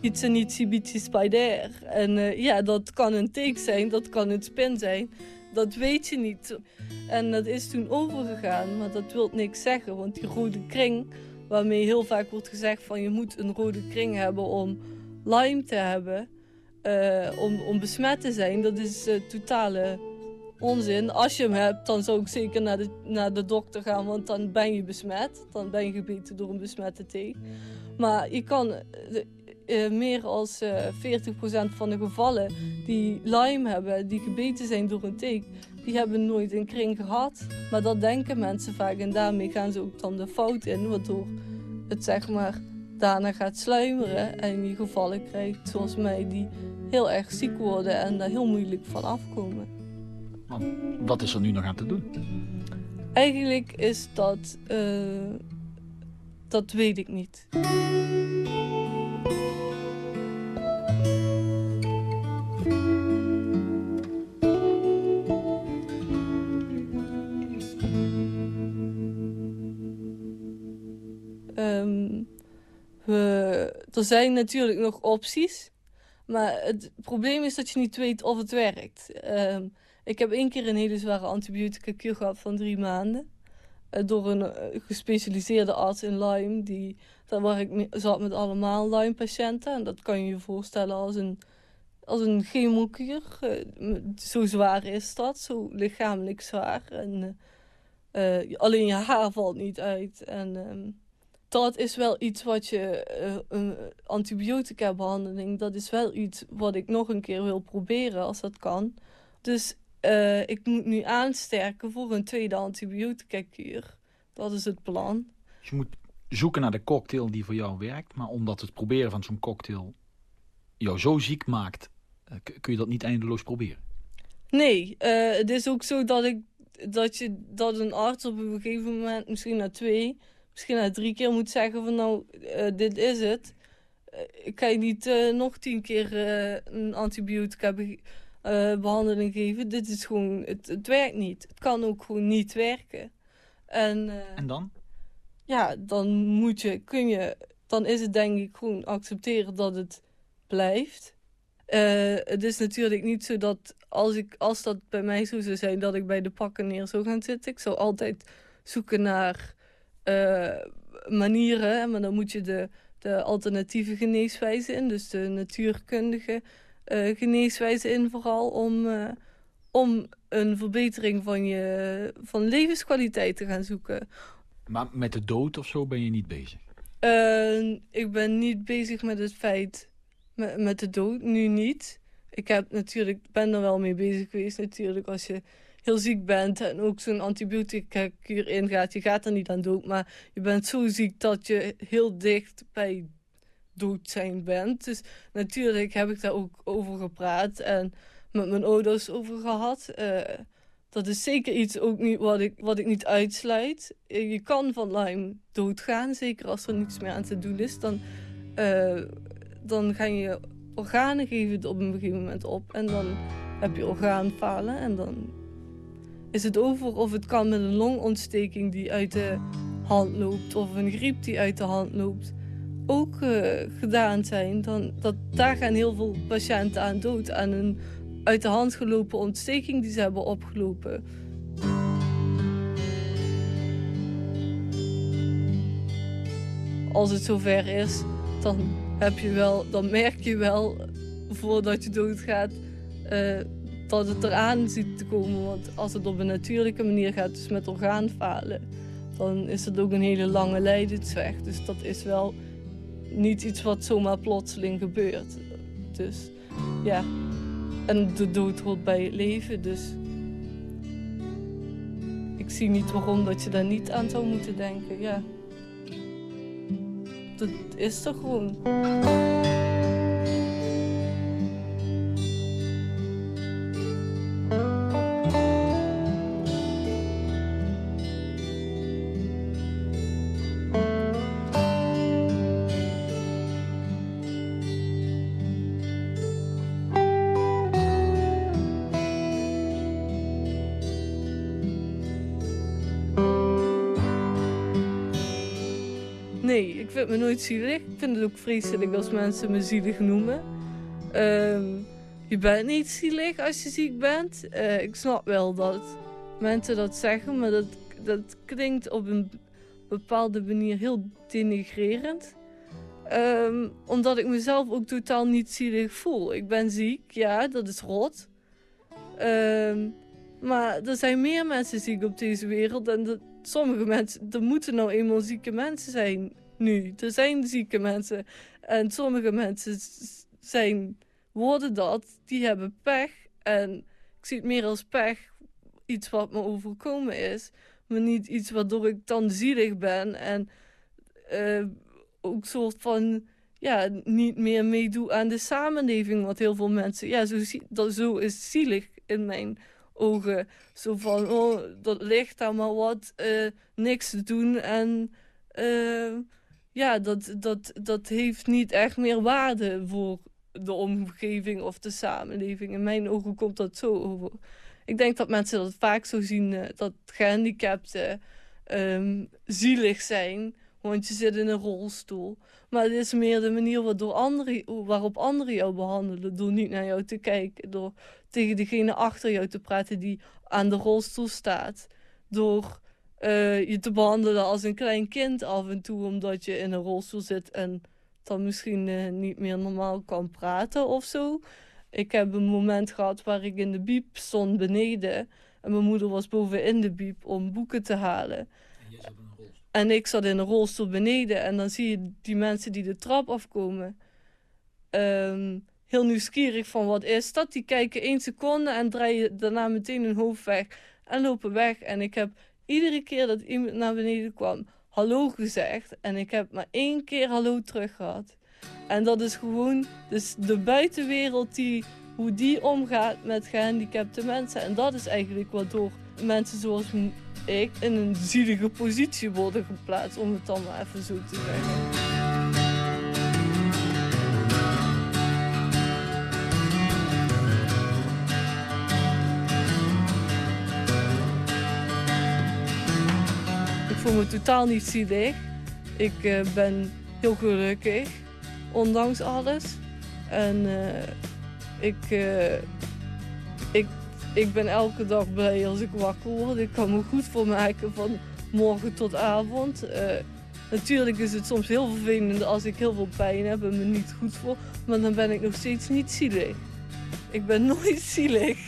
iets en iets ibici spider. En eh, ja, dat kan een teek zijn, dat kan een spin zijn. Dat weet je niet. En dat is toen overgegaan, maar dat wil niks zeggen. Want die rode kring, waarmee heel vaak wordt gezegd van je moet een rode kring hebben om Lyme te hebben, eh, om, om besmet te zijn, dat is eh, totale onzin. Als je hem hebt, dan zou ik zeker naar de, naar de dokter gaan, want dan ben je besmet. Dan ben je gebeten door een besmette teek. Maar je kan eh, eh, meer dan 40% van de gevallen die Lyme hebben, die gebeten zijn door een teek, die hebben nooit een kring gehad. Maar dat denken mensen vaak en daarmee gaan ze ook dan de fout in, waardoor het zeg maar daarna gaat sluimeren en je gevallen krijgt zoals mij die heel erg ziek worden en daar heel moeilijk van afkomen. Wat is er nu nog aan te doen? Eigenlijk is dat... eh, dat weet ik niet. Er zijn natuurlijk nog opties. Maar het probleem is dat je niet weet of het werkt. Ehm, ik heb één keer een hele zware antibiotica-kuur gehad van drie maanden. Eh, door een eh, gespecialiseerde arts in Lyme. Die, daar waar ik zat met allemaal Lyme-patiënten. En dat kan je je voorstellen als een, als een chemokuur. Eh, zo zwaar is dat, zo lichamelijk zwaar. En, alleen je haar valt niet uit. En ehm, dat is wel iets wat je... eh, een antibiotica-behandeling, dat is wel iets wat ik nog een keer wil proberen als dat kan. Dus eh, ik moet nu aansterken voor een tweede antibiotica-kuur. Dat is het plan. Dus je moet zoeken naar de cocktail die voor jou werkt. Maar omdat het proberen van zo'n cocktail jou zo ziek maakt, eh, kun je dat niet eindeloos proberen. Nee, het is ook zo dat, ik, dat, je, dat een arts op een gegeven moment, misschien na twee, misschien na drie keer moet zeggen van nou, eh, dit is het. Eh, ik ga je niet eh, nog tien keer eh, een antibiotica be- eh, behandeling geven. Dit is gewoon, het, het werkt niet. Het kan ook gewoon niet werken. En, eh, En dan? ja, dan moet je, kun je, dan is het denk ik gewoon accepteren dat het blijft. Eh, het is natuurlijk niet zo dat als, ik, als dat bij mij zo zou zijn, dat ik bij de pakken neer zou gaan zitten. Ik zou altijd zoeken naar eh, manieren, maar dan moet je de, de alternatieve geneeswijze in, dus de natuurkundige eh, geneeswijze in vooral, om, eh, om een verbetering van je van levenskwaliteit te gaan zoeken. Maar met de dood of zo ben je niet bezig. Ik ben niet bezig met het feit met, met de dood, nu niet. Ik heb natuurlijk, ben er wel mee bezig geweest natuurlijk als je heel ziek bent en ook zo'n antibiotica kuur ingaat. Je gaat er niet aan dood, maar je bent zo ziek dat je heel dicht bij dood zijn bent. Dus natuurlijk heb ik daar ook over gepraat en met mijn ouders over gehad. Eh, dat is zeker iets ook niet wat ik, wat ik niet uitsluit. Eh, Je kan van Lyme doodgaan, zeker als er niets meer aan te doen is. Dan, eh, dan gaan je organen geven op een gegeven moment op. En dan heb je orgaanfalen en dan is het over. Of het kan met een longontsteking die uit de hand loopt. Of een griep die uit de hand loopt. Ook eh, gedaan zijn. Dan, dat, daar gaan heel veel patiënten aan dood. Aan een uit de hand gelopen ontsteking die ze hebben opgelopen. Als het zover is, dan, heb je wel, dan merk je wel voordat je doodgaat eh, dat het eraan ziet te komen. Want als het op een natuurlijke manier gaat, dus met orgaanfalen, dan is het ook een hele lange lijdensweg. Dus dat is wel niet iets wat zomaar plotseling gebeurt. Dus ja, en de dood hoort bij het leven, dus ik zie niet waarom dat je daar niet aan zou moeten denken, ja. Dat is toch gewoon. Vind me nooit zielig. Ik vind het ook vreselijk als mensen me zielig noemen. Ehm, je bent niet zielig als je ziek bent. Eh, ik snap wel dat mensen dat zeggen, maar dat, dat klinkt op een bepaalde manier heel denigrerend. Ehm, omdat ik mezelf ook totaal niet zielig voel. Ik ben ziek, ja, dat is rot. Ehm, maar er zijn meer mensen ziek op deze wereld. En dat, sommige mensen, er moeten nou eenmaal zieke mensen zijn nu. Er zijn zieke mensen. En sommige mensen zijn, worden dat, die hebben pech. En ik zie het meer als pech, iets wat me overkomen is. Maar niet iets waardoor ik dan zielig ben. En eh, ook soort van, ja, niet meer meedoe aan de samenleving. Wat heel veel mensen, ja, zo, zo is zielig in mijn ogen. Zo van, oh, dat ligt daar maar wat, uh, niks te doen. En uh, ja, dat, dat, dat heeft niet echt meer waarde voor de omgeving of de samenleving. In mijn ogen komt dat zo over. Ik denk dat mensen dat vaak zo zien, uh, dat gehandicapten um, zielig zijn, want je zit in een rolstoel. Maar het is meer de manier waardoor anderen, waarop anderen jou behandelen. Door niet naar jou te kijken, door tegen degene achter jou te praten die aan de rolstoel staat. Door uh, je te behandelen als een klein kind af en toe, omdat je in een rolstoel zit en dan misschien uh, niet meer normaal kan praten of zo. Ik heb een moment gehad waar ik in de biep stond beneden. En mijn moeder was boven in de biep om boeken te halen. En, en ik zat in een rolstoel beneden. En dan zie je die mensen die de trap afkomen. Um, heel nieuwsgierig van wat is dat. Die kijken één seconde en draaien daarna meteen hun hoofd weg. En lopen weg. En ik heb iedere keer dat iemand naar beneden kwam, hallo gezegd. En ik heb maar één keer hallo terug gehad. En dat is gewoon dus de buitenwereld die, hoe die omgaat met gehandicapte mensen. En dat is eigenlijk waardoor mensen zoals ik in een zielige positie worden geplaatst, om het dan maar even zo te zeggen. Me totaal niet zielig. Ik uh, ben heel gelukkig, ondanks alles. En uh, ik, uh, ik, ik ben elke dag blij als ik wakker word. Ik kan me goed voor maken van morgen tot avond. natuurlijk is het soms heel vervelend als ik heel veel pijn heb en me niet goed voel. Maar dan ben ik nog steeds niet zielig. Ik ben nooit zielig.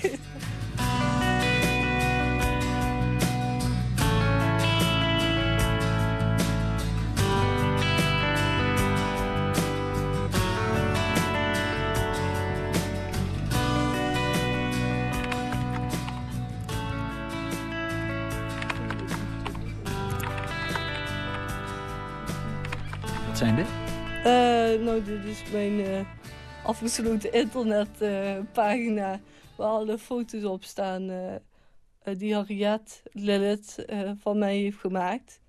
Dit is mijn uh, afgesloten internetpagina uh, waar alle foto's op staan die Harriet Lilith van mij heeft gemaakt.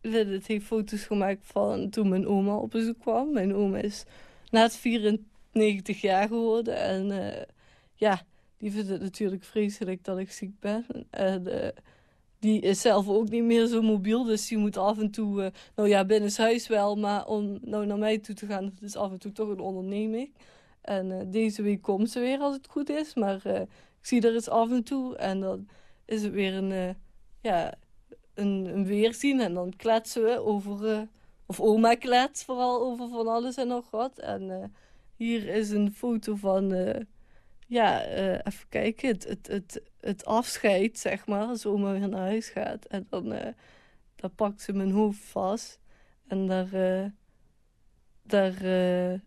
Lilith heeft foto's gemaakt van toen mijn oma op bezoek kwam. Mijn oma is net 94 jaar geworden en ja, die vindt het natuurlijk vreselijk dat ik ziek ben. En, die is zelf ook niet meer zo mobiel. Dus die moet af en toe, uh, nou ja, binnenshuis wel, maar om nou naar mij toe te gaan, dat is af en toe toch een onderneming. En uh, deze week komt ze weer als het goed is, maar uh, ik zie er eens af en toe. En dan is het weer een, ja, een, een weerzien en dan kletsen we over, of oma klets vooral over van alles en nog wat. En hier is een foto van ja, even kijken, het, het, het, het afscheid, zeg maar, oma weer naar huis gaat. En dan, uh, dan pakt ze mijn hoofd vast en daar, uh, daar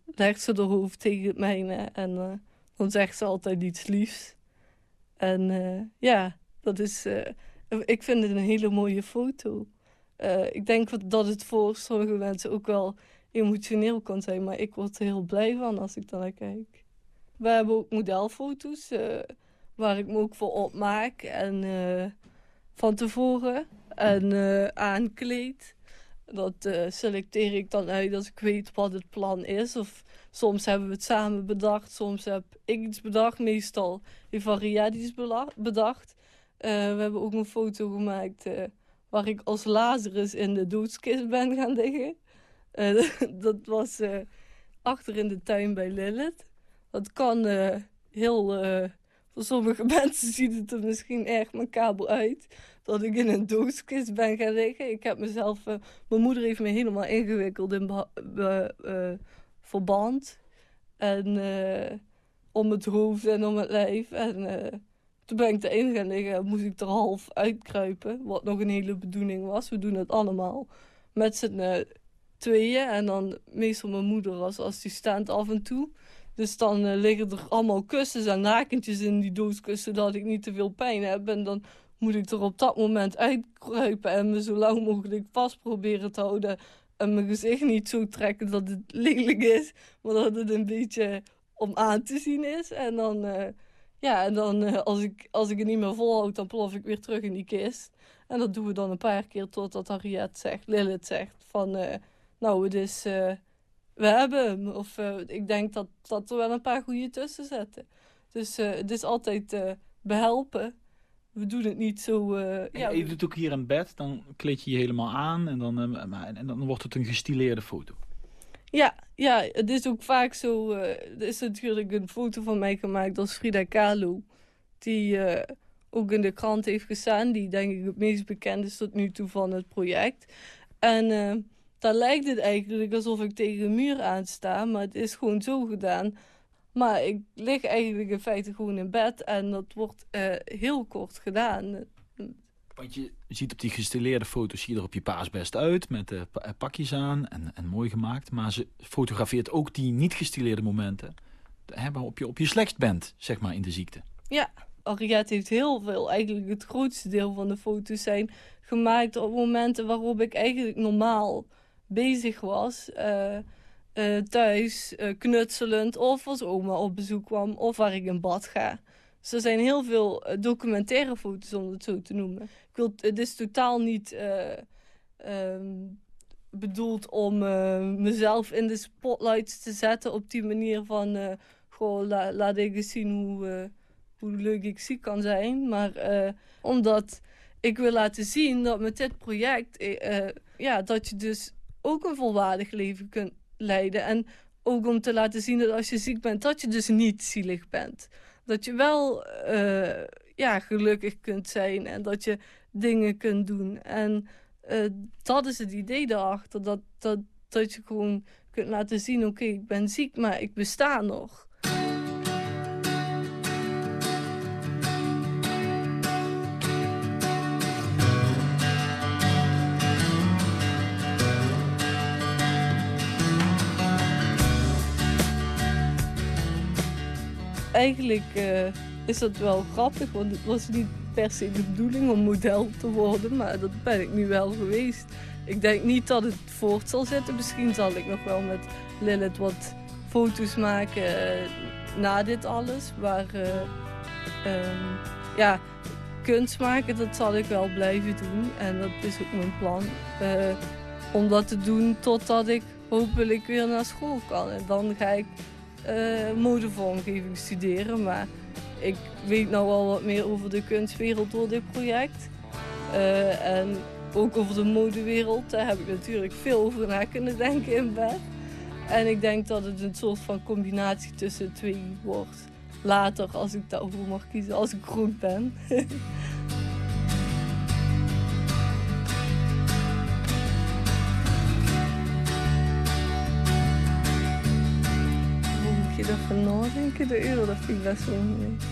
legt ze haar hoofd tegen het mijne. En dan zegt ze altijd iets liefs. En ja, dat is, ik vind het een hele mooie foto. ik denk dat het voor sommige mensen ook wel emotioneel kan zijn, maar ik word er heel blij van als ik daar kijk. We hebben ook modelfoto's waar ik me ook voor opmaak. En uh, van tevoren. En uh, aankleed. Dat selecteer ik dan uit als ik weet wat het plan is. Of soms hebben we het samen bedacht. Soms heb ik iets bedacht. Meestal heeft Varia iets bedacht. we hebben ook een foto gemaakt waar ik als Lazarus in de doodskist ben gaan liggen. dat was achter in de tuin bij Lilith. Dat kan heel... Uh, voor sommige mensen ziet het er misschien erg kabel uit. Dat ik in een doodskist ben gaan liggen. Ik heb mezelf... Uh, mijn moeder heeft me helemaal ingewikkeld in verband. En om het hoofd en om het lijf. En toen ben ik erin gaan liggen en moest ik er half uitkruipen. Wat nog een hele bedoeling was. We doen het allemaal met z'n tweeën. En dan meestal mijn moeder als assistent af en toe. Dus dan uh, liggen er allemaal kussens en lakentjes in die dooskussen... zodat ik niet te veel pijn heb. En dan moet ik er op dat moment uitkruipen... en me zo lang mogelijk vast proberen te houden... en mijn gezicht niet zo trekken dat het lelijk is... maar dat het een beetje om aan te zien is. En dan, uh, Ja, en dan eh, als, ik, als ik het niet meer volhoud, dan plof ik weer terug in die kist. En dat doen we dan een paar keer totdat Harriet zegt, Lilith zegt van... eh, nou, het is... we hebben hem. Of eh, ik denk dat, dat er wel een paar goede tussen zitten. Dus eh, het is altijd eh, behelpen. We doen het niet zo... Ja, je doet het ook hier in bed, dan kleed je je helemaal aan en dan, en dan wordt het een gestileerde foto. Ja, ja, het is ook vaak zo. er is natuurlijk een foto van mij gemaakt als Frida Kahlo. Die ook in de krant heeft gestaan. Die denk ik het meest bekend is tot nu toe van het project. En daar lijkt het eigenlijk alsof ik tegen een muur aansta. Maar het is gewoon zo gedaan. Maar ik lig eigenlijk in feite gewoon in bed. En dat wordt eh, heel kort gedaan. Want je ziet op die gestileerde foto's zie je er op je paas best uit, met eh, pakjes aan en, en mooi gemaakt. Maar ze fotografeert ook die niet gestileerde momenten, hè, waarop je op je slechtst bent, zeg maar, in de ziekte. Ja, Ariette heeft heel veel. Eigenlijk het grootste deel van de foto's zijn gemaakt op momenten waarop ik eigenlijk normaal bezig was. eh, eh, thuis, eh, knutselend, of als oma op bezoek kwam, of waar ik in bad ga. Dus er zijn heel veel documentaire foto's, om het zo te noemen. Ik wil, het is totaal niet eh, ehm, bedoeld om mezelf in de spotlights te zetten op die manier van... goh, la- laat ik eens zien hoe, hoe leuk ik ziek kan zijn. Maar omdat ik wil laten zien dat met dit project... ja, dat je dus ook een volwaardig leven kunt leiden. En ook om te laten zien dat als je ziek bent, dat je dus niet zielig bent. Dat je wel eh, ja, gelukkig kunt zijn en dat je dingen kunt doen. En eh, dat is het idee daarachter. Dat, dat, dat je gewoon kunt laten zien, oké, ik ben ziek, maar ik besta nog. Eigenlijk eh, is dat wel grappig, want het was niet per se de bedoeling om model te worden, maar dat ben ik nu wel geweest. Ik denk niet dat het voort zal zitten. Misschien zal ik nog wel met Lilith wat foto's maken eh, na dit alles. Maar eh, ehm, ja, kunst maken, dat zal ik wel blijven doen. En dat is ook mijn plan. om dat te doen totdat ik hopelijk weer naar school kan. En dan ga ik modevormgeving studeren. Maar ik weet nou al wat meer over de kunstwereld door dit project. Eh, en ook over de modewereld. Daar heb ik natuurlijk veel over na kunnen denken in bed. En ik denk dat het een soort van combinatie tussen twee wordt. Later, als ik daarover mag kiezen, als ik groot ben. je ervan nadenken? De euro, dat vind ik best wel moeilijk.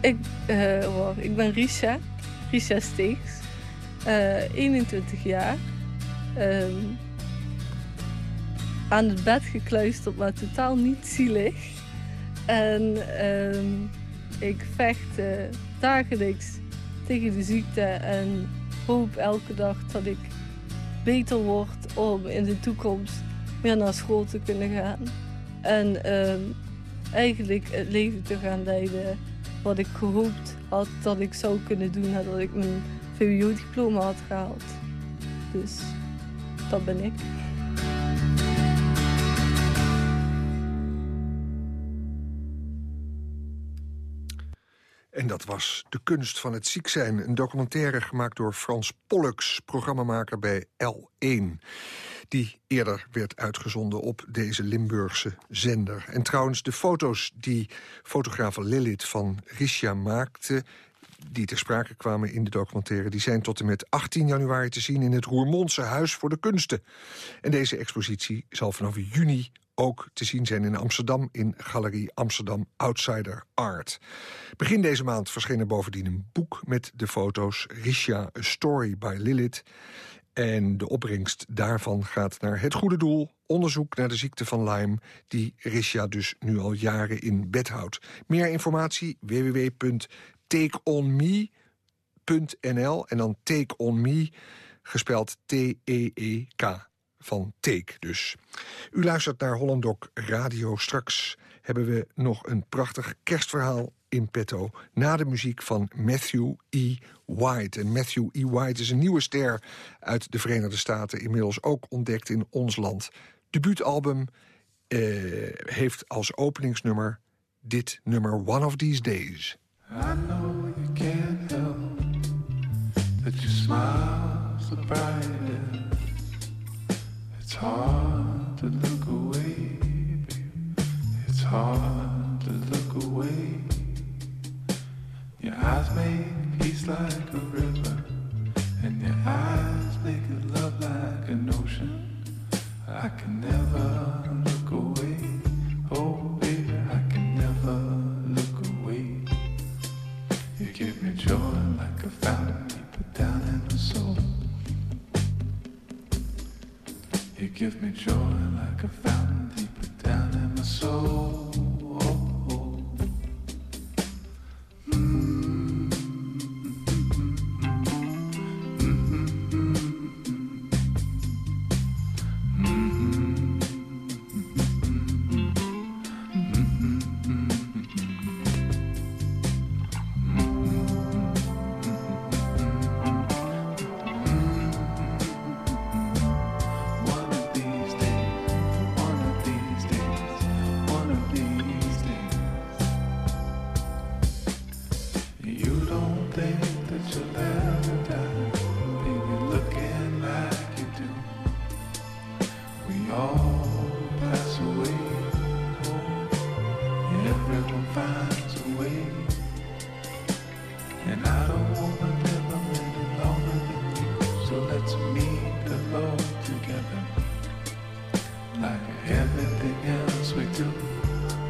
Ik, eh, ik ben Risha, Risha Steeks, eh, 21 jaar. Ehm, aan het bed gekluisterd, maar totaal niet zielig. En ehm, ik vecht eh, dagelijks tegen de ziekte en hoop elke dag dat ik beter word om in de toekomst weer naar school te kunnen gaan. En ehm, eigenlijk het leven te gaan leiden wat ik gehoopt had dat ik zou kunnen doen nadat ik mijn VWO-diploma had gehaald. Dus dat ben ik. En dat was De Kunst van het Ziek zijn. Een documentaire gemaakt door Frans Pollux, programmamaker bij L1. Die eerder werd uitgezonden op deze Limburgse zender. En trouwens, de foto's die fotografe Lilith van Risha maakte die ter sprake kwamen in de documentaire... die zijn tot en met 18 januari te zien in het Roermondse Huis voor de Kunsten. En deze expositie zal vanaf juni ook te zien zijn in Amsterdam... in Galerie Amsterdam Outsider Art. Begin deze maand verscheen er bovendien een boek met de foto's... Risha, A Story by Lilith... En de opbrengst daarvan gaat naar het goede doel... onderzoek naar de ziekte van Lyme... die Risha dus nu al jaren in bed houdt. Meer informatie www.takeonme.nl en dan Take On Me, gespeld T-E-E-K, van Take dus. U luistert naar Hollandok Radio. Straks hebben we nog een prachtig kerstverhaal in petto... na de muziek van Matthew E. White. En Matthew E. White is een nieuwe ster uit de Verenigde Staten... inmiddels ook ontdekt in ons land. Debuutalbum eh, heeft als openingsnummer dit nummer One of These Days. I know you can't help but you smile so bright. It's hard to hard to look away. Your eyes make peace like a river, and your eyes make love like an ocean. I can never look away. Oh, baby, I can never look away. You give me joy like a fountain deep down in my soul. You give me joy like a fountain my soul.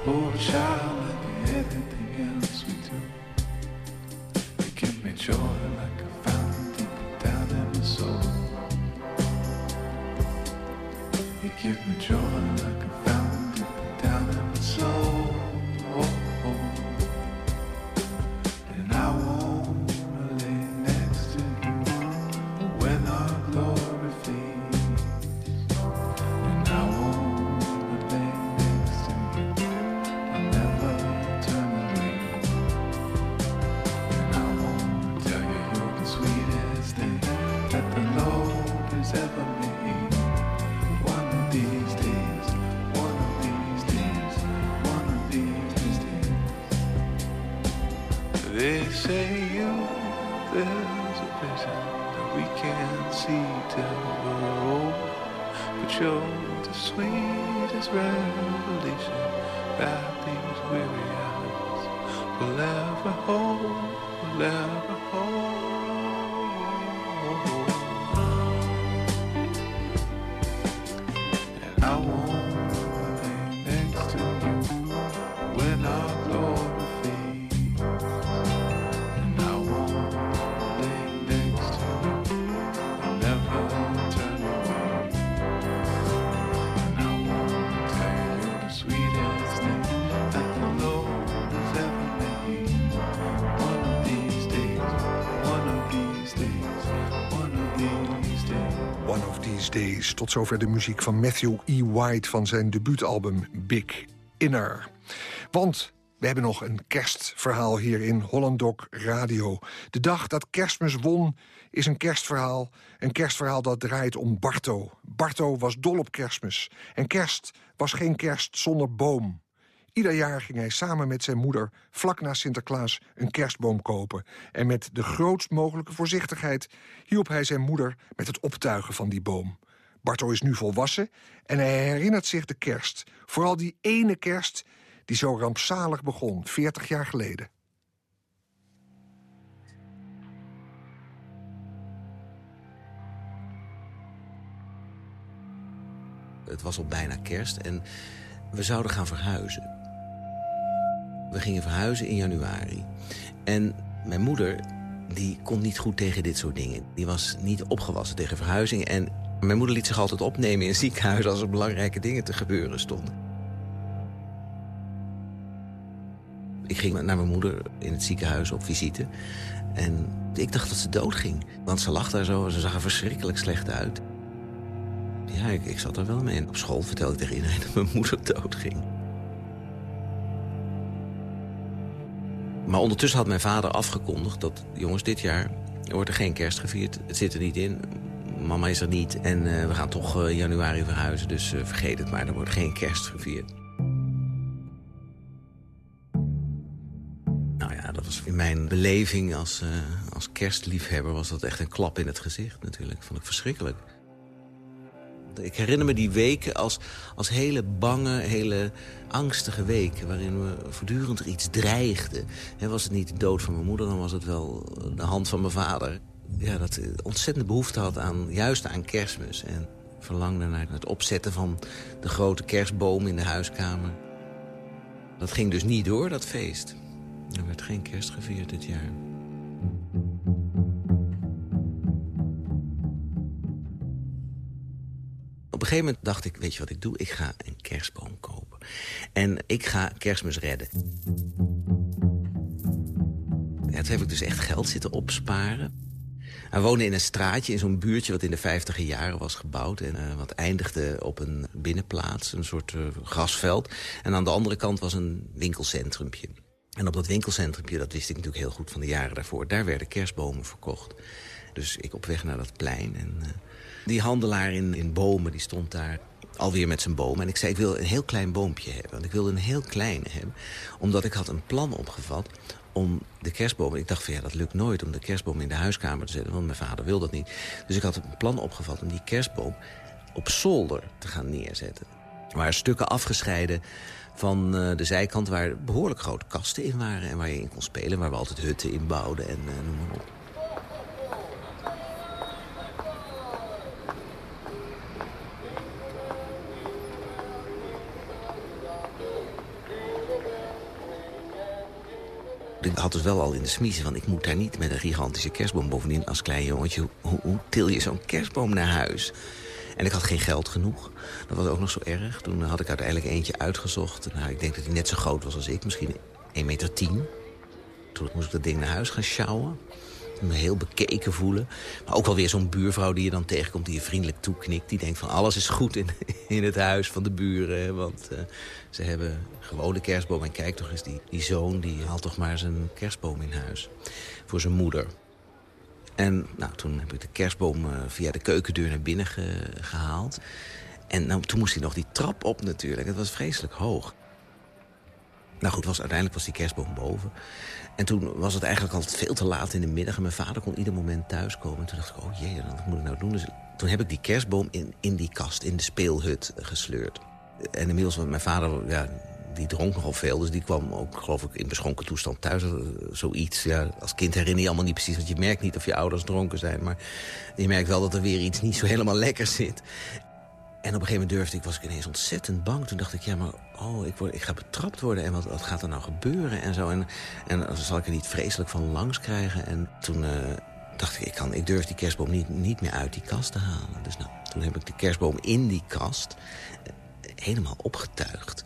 Oh child, like everything else we do. You give me joy like a fountain deep down in my soul. You give me joy like Tot zover de muziek van Matthew E. White van zijn debuutalbum Big Inner. Want we hebben nog een kerstverhaal hier in Hollandok Radio. De dag dat kerstmis won is een kerstverhaal. Een kerstverhaal dat draait om Barto. Barto was dol op kerstmis. En kerst was geen kerst zonder boom. Ieder jaar ging hij samen met zijn moeder vlak na Sinterklaas een kerstboom kopen. En met de grootst mogelijke voorzichtigheid hielp hij zijn moeder met het optuigen van die boom. Barto is nu volwassen en hij herinnert zich de kerst. Vooral die ene kerst die zo rampzalig begon, 40 jaar geleden. Het was al bijna kerst en we zouden gaan verhuizen. We gingen verhuizen in januari. En mijn moeder, die kon niet goed tegen dit soort dingen. Die was niet opgewassen tegen verhuizingen. En mijn moeder liet zich altijd opnemen in een ziekenhuis... als er belangrijke dingen te gebeuren stonden. Ik ging naar mijn moeder in het ziekenhuis op visite. En ik dacht dat ze doodging. Want ze lag daar zo en ze zag er verschrikkelijk slecht uit. Ja, ik, ik zat er wel mee. Op school vertelde ik tegen iedereen dat mijn moeder doodging. Maar ondertussen had mijn vader afgekondigd dat... jongens, dit jaar wordt er geen kerst gevierd. Het zit er niet in. Mama is er niet. En uh, we gaan toch uh, januari verhuizen. Dus uh, vergeet het maar, er wordt geen kerst gevierd. Nou ja, dat was in mijn beleving als, als kerstliefhebber... was dat echt een klap in het gezicht natuurlijk. Vond ik verschrikkelijk. Ik herinner me die weken als, als hele bange, hele angstige weken... waarin we voortdurend iets dreigde. was het niet de dood van mijn moeder, dan was het wel de hand van mijn vader. Ja, dat ontzettende behoefte had aan, juist aan kerstmis. En verlangde naar het opzetten van de grote kerstboom in de huiskamer. Dat ging dus niet door, dat feest. Er werd geen kerst gevierd dit jaar. Op een gegeven moment dacht ik, weet je wat ik doe? Ik ga een kerstboom kopen. En ik ga kerstmis redden. Ja, toen heb ik dus echt geld zitten opsparen. Hij woonde in een straatje, in zo'n buurtje wat in de vijftiger jaren was gebouwd. En uh, wat eindigde op een binnenplaats, een soort uh, grasveld. En aan de andere kant was een winkelcentrumpje. En op dat winkelcentrumpje, dat wist ik natuurlijk heel goed van de jaren daarvoor... daar werden kerstbomen verkocht. Dus ik op weg naar dat plein en... Uh, die handelaar in, in bomen, die stond daar alweer met zijn boom. En ik zei, ik wil een heel klein boompje hebben. Want ik wilde een heel kleine hebben. Omdat ik had een plan opgevat om de kerstboom... Ik dacht van ja, dat lukt nooit om de kerstboom in de huiskamer te zetten. Want mijn vader wil dat niet. Dus ik had een plan opgevat om die kerstboom op zolder te gaan neerzetten. Er waren stukken afgescheiden van uh, de zijkant... waar behoorlijk grote kasten in waren en waar je in kon spelen. Waar we altijd hutten in bouwden en uh, noem maar op. Ik had dus wel al in de smiezen van ik moet daar niet met een gigantische kerstboom. Bovendien als klein jongetje, hoe, hoe til je zo'n kerstboom naar huis? En ik had geen geld genoeg. Dat was ook nog zo erg. Toen had ik uiteindelijk eentje uitgezocht. Nou, ik denk dat hij net zo groot was als ik, misschien 1,10 meter. Toen moest ik dat ding naar huis gaan sjouwen. Me heel bekeken voelen. Maar ook wel weer zo'n buurvrouw die je dan tegenkomt... die je vriendelijk toeknikt. Die denkt van alles is goed in, in het huis van de buren. Want uh, ze hebben gewone kerstboom. En kijk toch eens, die, die zoon die haalt toch maar zijn kerstboom in huis. Voor zijn moeder. En nou, toen heb ik de kerstboom uh, via de keukendeur naar binnen ge, gehaald. En nou, toen moest hij nog die trap op natuurlijk. Het was vreselijk hoog. Nou goed, was, uiteindelijk was die kerstboom boven. En toen was het eigenlijk al veel te laat in de middag. En mijn vader kon ieder moment thuiskomen. En toen dacht ik, oh jee, wat moet ik nou doen? Dus toen heb ik die kerstboom in, in die kast, in de speelhut gesleurd. En inmiddels, want mijn vader, ja, die dronk nogal veel. Dus die kwam ook, geloof ik, in beschonken toestand thuis. Zoiets, ja, als kind herinner je allemaal niet precies. Want je merkt niet of je ouders dronken zijn. Maar je merkt wel dat er weer iets niet zo helemaal lekker zit. En op een gegeven moment durfde ik, was ik ineens ontzettend bang. Toen dacht ik, ja, maar oh, ik, word, ik ga betrapt worden. En wat, wat gaat er nou gebeuren? En zo. En, en zal ik er niet vreselijk van langs krijgen? En toen uh, dacht ik, ik, kan, ik durf die kerstboom niet, niet meer uit die kast te halen. Dus nou, toen heb ik de kerstboom in die kast uh, helemaal opgetuigd.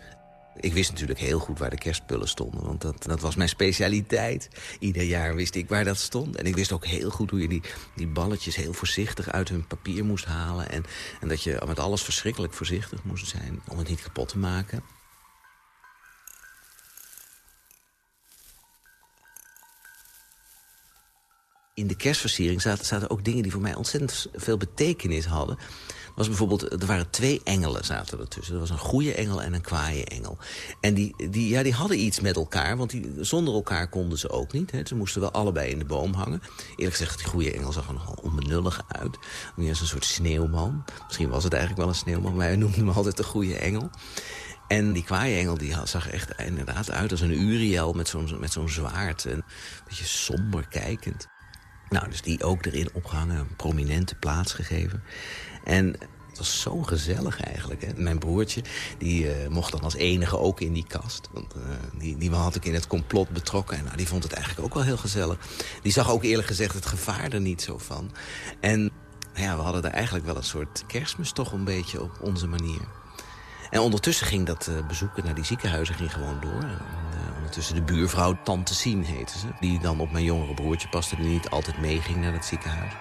Ik wist natuurlijk heel goed waar de kerstpullen stonden. Want dat, dat was mijn specialiteit. Ieder jaar wist ik waar dat stond. En ik wist ook heel goed hoe je die, die balletjes heel voorzichtig uit hun papier moest halen. En, en dat je met alles verschrikkelijk voorzichtig moest zijn om het niet kapot te maken. In de kerstversiering zaten, zaten ook dingen die voor mij ontzettend veel betekenis hadden was bijvoorbeeld, er waren twee engelen zaten ertussen. Er was een goede engel en een kwaaie engel. En die, die, ja, die hadden iets met elkaar, want die, zonder elkaar konden ze ook niet. Hè. Ze moesten wel allebei in de boom hangen. Eerlijk gezegd, die goede engel zag er nogal onbenullig uit. Meer als een soort sneeuwman. Misschien was het eigenlijk wel een sneeuwman, maar wij noemden hem altijd de goede engel. En die kwaaie engel die zag echt inderdaad uit als een Uriel met zo'n zo'n zwaard. Een beetje somber kijkend. Nou, dus die ook erin opgehangen, een prominente plaats gegeven. En het was zo gezellig eigenlijk. Hè? Mijn broertje die, uh, mocht dan als enige ook in die kast. Want uh, die, die had ik in het complot betrokken. En nou, die vond het eigenlijk ook wel heel gezellig. Die zag ook eerlijk gezegd het gevaar er niet zo van. En nou ja, we hadden daar eigenlijk wel een soort kerstmis toch een beetje op onze manier. En ondertussen ging dat uh, bezoeken naar die ziekenhuizen ging gewoon door. En, ondertussen de buurvrouw Tante Sien heette ze. Die dan op mijn jongere broertje paste die niet altijd meeging naar het ziekenhuis.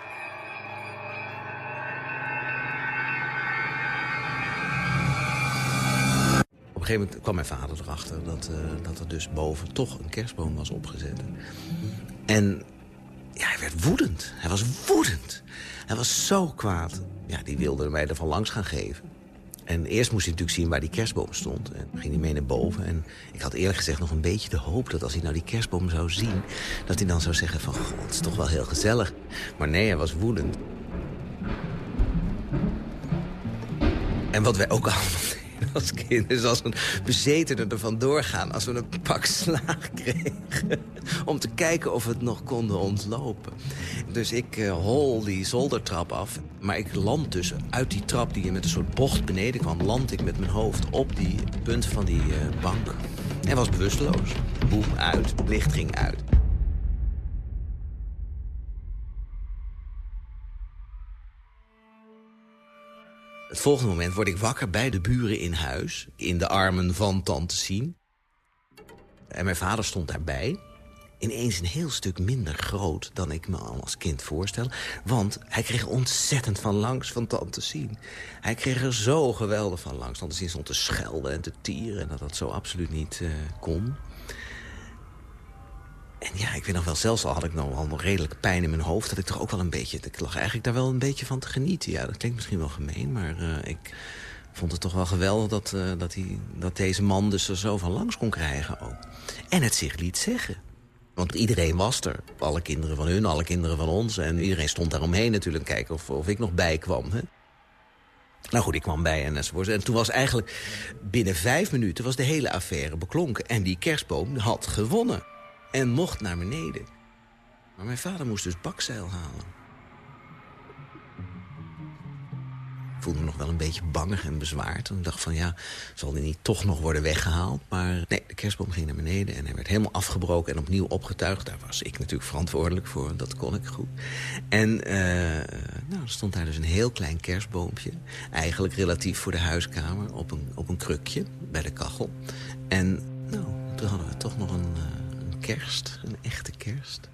Een gegeven moment kwam mijn vader erachter dat, uh, dat er dus boven toch een kerstboom was opgezet. En ja, hij werd woedend. Hij was woedend. Hij was zo kwaad. Ja, die wilde mij ervan langs gaan geven. En eerst moest hij natuurlijk zien waar die kerstboom stond. En ging hij mee naar boven. En ik had eerlijk gezegd nog een beetje de hoop dat als hij nou die kerstboom zou zien... dat hij dan zou zeggen van, god, het is toch wel heel gezellig. Maar nee, hij was woedend. En wat wij ook allemaal als kinderen. als een bezetene er vandoor gaan. Als we een pak slaag kregen. Om te kijken of we het nog konden ontlopen. Dus ik uh, hol die zoldertrap af. Maar ik land dus uit die trap die met een soort bocht beneden kwam... land ik met mijn hoofd op die punt van die uh, bank. En was bewusteloos. Boem, uit. Licht ging uit. Het volgende moment word ik wakker bij de buren in huis. In de armen van tante Sien. En mijn vader stond daarbij. Ineens een heel stuk minder groot dan ik me al als kind voorstel. Want hij kreeg ontzettend van langs van tante Sien. Hij kreeg er zo geweldig van langs. Tante Sien stond te schelden en te tieren. En dat dat zo absoluut niet uh, kon. En ja, ik weet nog wel, zelfs al had ik nou nog redelijk pijn in mijn hoofd... dat ik toch ook wel een beetje... Ik lag eigenlijk daar wel een beetje van te genieten. Ja, dat klinkt misschien wel gemeen, maar uh, ik vond het toch wel geweldig... Dat, uh, dat, dat deze man dus er zo van langs kon krijgen ook. En het zich liet zeggen. Want iedereen was er. Alle kinderen van hun, alle kinderen van ons. En iedereen stond daaromheen natuurlijk kijken of, of ik nog bij kwam. Hè? Nou goed, ik kwam bij en enzovoort. En toen was eigenlijk binnen vijf minuten was de hele affaire beklonken. En die kerstboom had gewonnen en mocht naar beneden. Maar mijn vader moest dus bakzeil halen. Ik voelde me nog wel een beetje bangig en bezwaard. En ik dacht van ja, zal die niet toch nog worden weggehaald? Maar nee, de kerstboom ging naar beneden en hij werd helemaal afgebroken en opnieuw opgetuigd. Daar was ik natuurlijk verantwoordelijk voor, dat kon ik goed. En uh, nou, er stond daar dus een heel klein kerstboompje. Eigenlijk relatief voor de huiskamer op een, op een krukje bij de kachel. En nou, toen hadden we toch nog een... Uh, kerst, een echte kerst.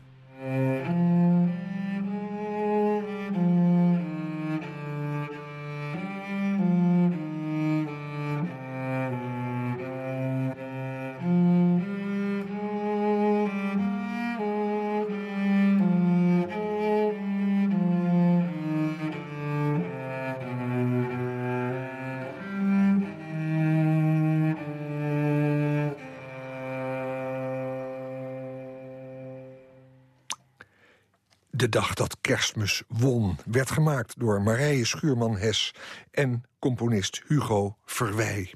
De dag dat Kerstmis won werd gemaakt door Marije Schuurman-Hes... en componist Hugo Verwij.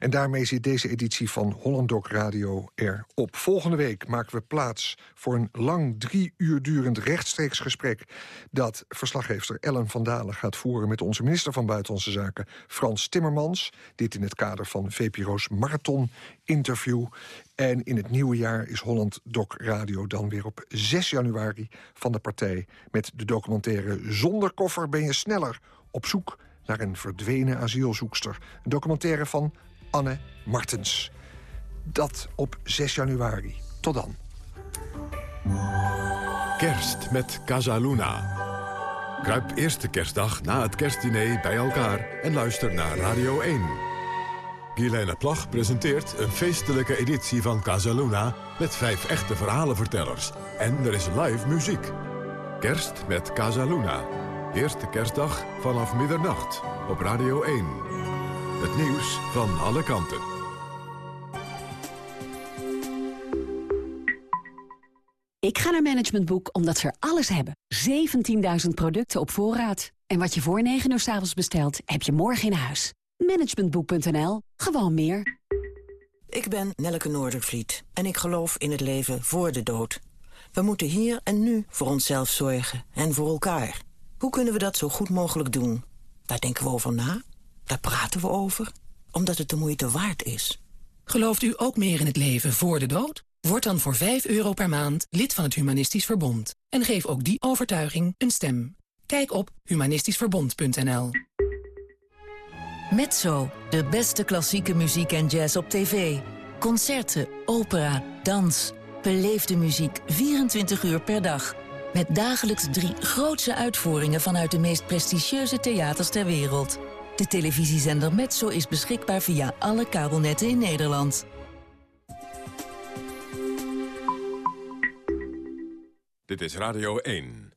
En daarmee zit deze editie van Hollandok Radio erop. Volgende week maken we plaats voor een lang drie uur durend rechtstreeks gesprek... dat verslaggever Ellen van Dalen gaat voeren met onze minister van Buitenlandse Zaken Frans Timmermans. Dit in het kader van VPRO's Marathon-interview. En in het nieuwe jaar is Holland Doc Radio dan weer op 6 januari van de partij... met de documentaire Zonder koffer ben je sneller op zoek naar een verdwenen asielzoekster. Een documentaire van Anne Martens. Dat op 6 januari. Tot dan. Kerst met Casaluna. Kruip eerste kerstdag na het kerstdiner bij elkaar en luister naar Radio 1. Guilaine Plag presenteert een feestelijke editie van Casaluna... met vijf echte verhalenvertellers. En er is live muziek. Kerst met Casaluna. Eerste kerstdag vanaf middernacht op Radio 1. Het nieuws van alle kanten. Ik ga naar Management Boek omdat ze er alles hebben. 17.000 producten op voorraad. En wat je voor 9 uur s avonds bestelt, heb je morgen in huis. Managementboek.nl. Gewoon meer. Ik ben Nelleke Noordervliet en ik geloof in het leven voor de dood. We moeten hier en nu voor onszelf zorgen en voor elkaar. Hoe kunnen we dat zo goed mogelijk doen? Daar denken we over na. Daar praten we over, omdat het de moeite waard is. Gelooft u ook meer in het leven voor de dood? Word dan voor 5 euro per maand lid van het Humanistisch Verbond. En geef ook die overtuiging een stem. Kijk op humanistischverbond.nl Mezzo, de beste klassieke muziek en jazz op tv. Concerten, opera, dans. Beleefde muziek 24 uur per dag. Met dagelijks drie grootse uitvoeringen vanuit de meest prestigieuze theaters ter wereld. De televisiezender Metso is beschikbaar via alle kabelnetten in Nederland. Dit is Radio 1.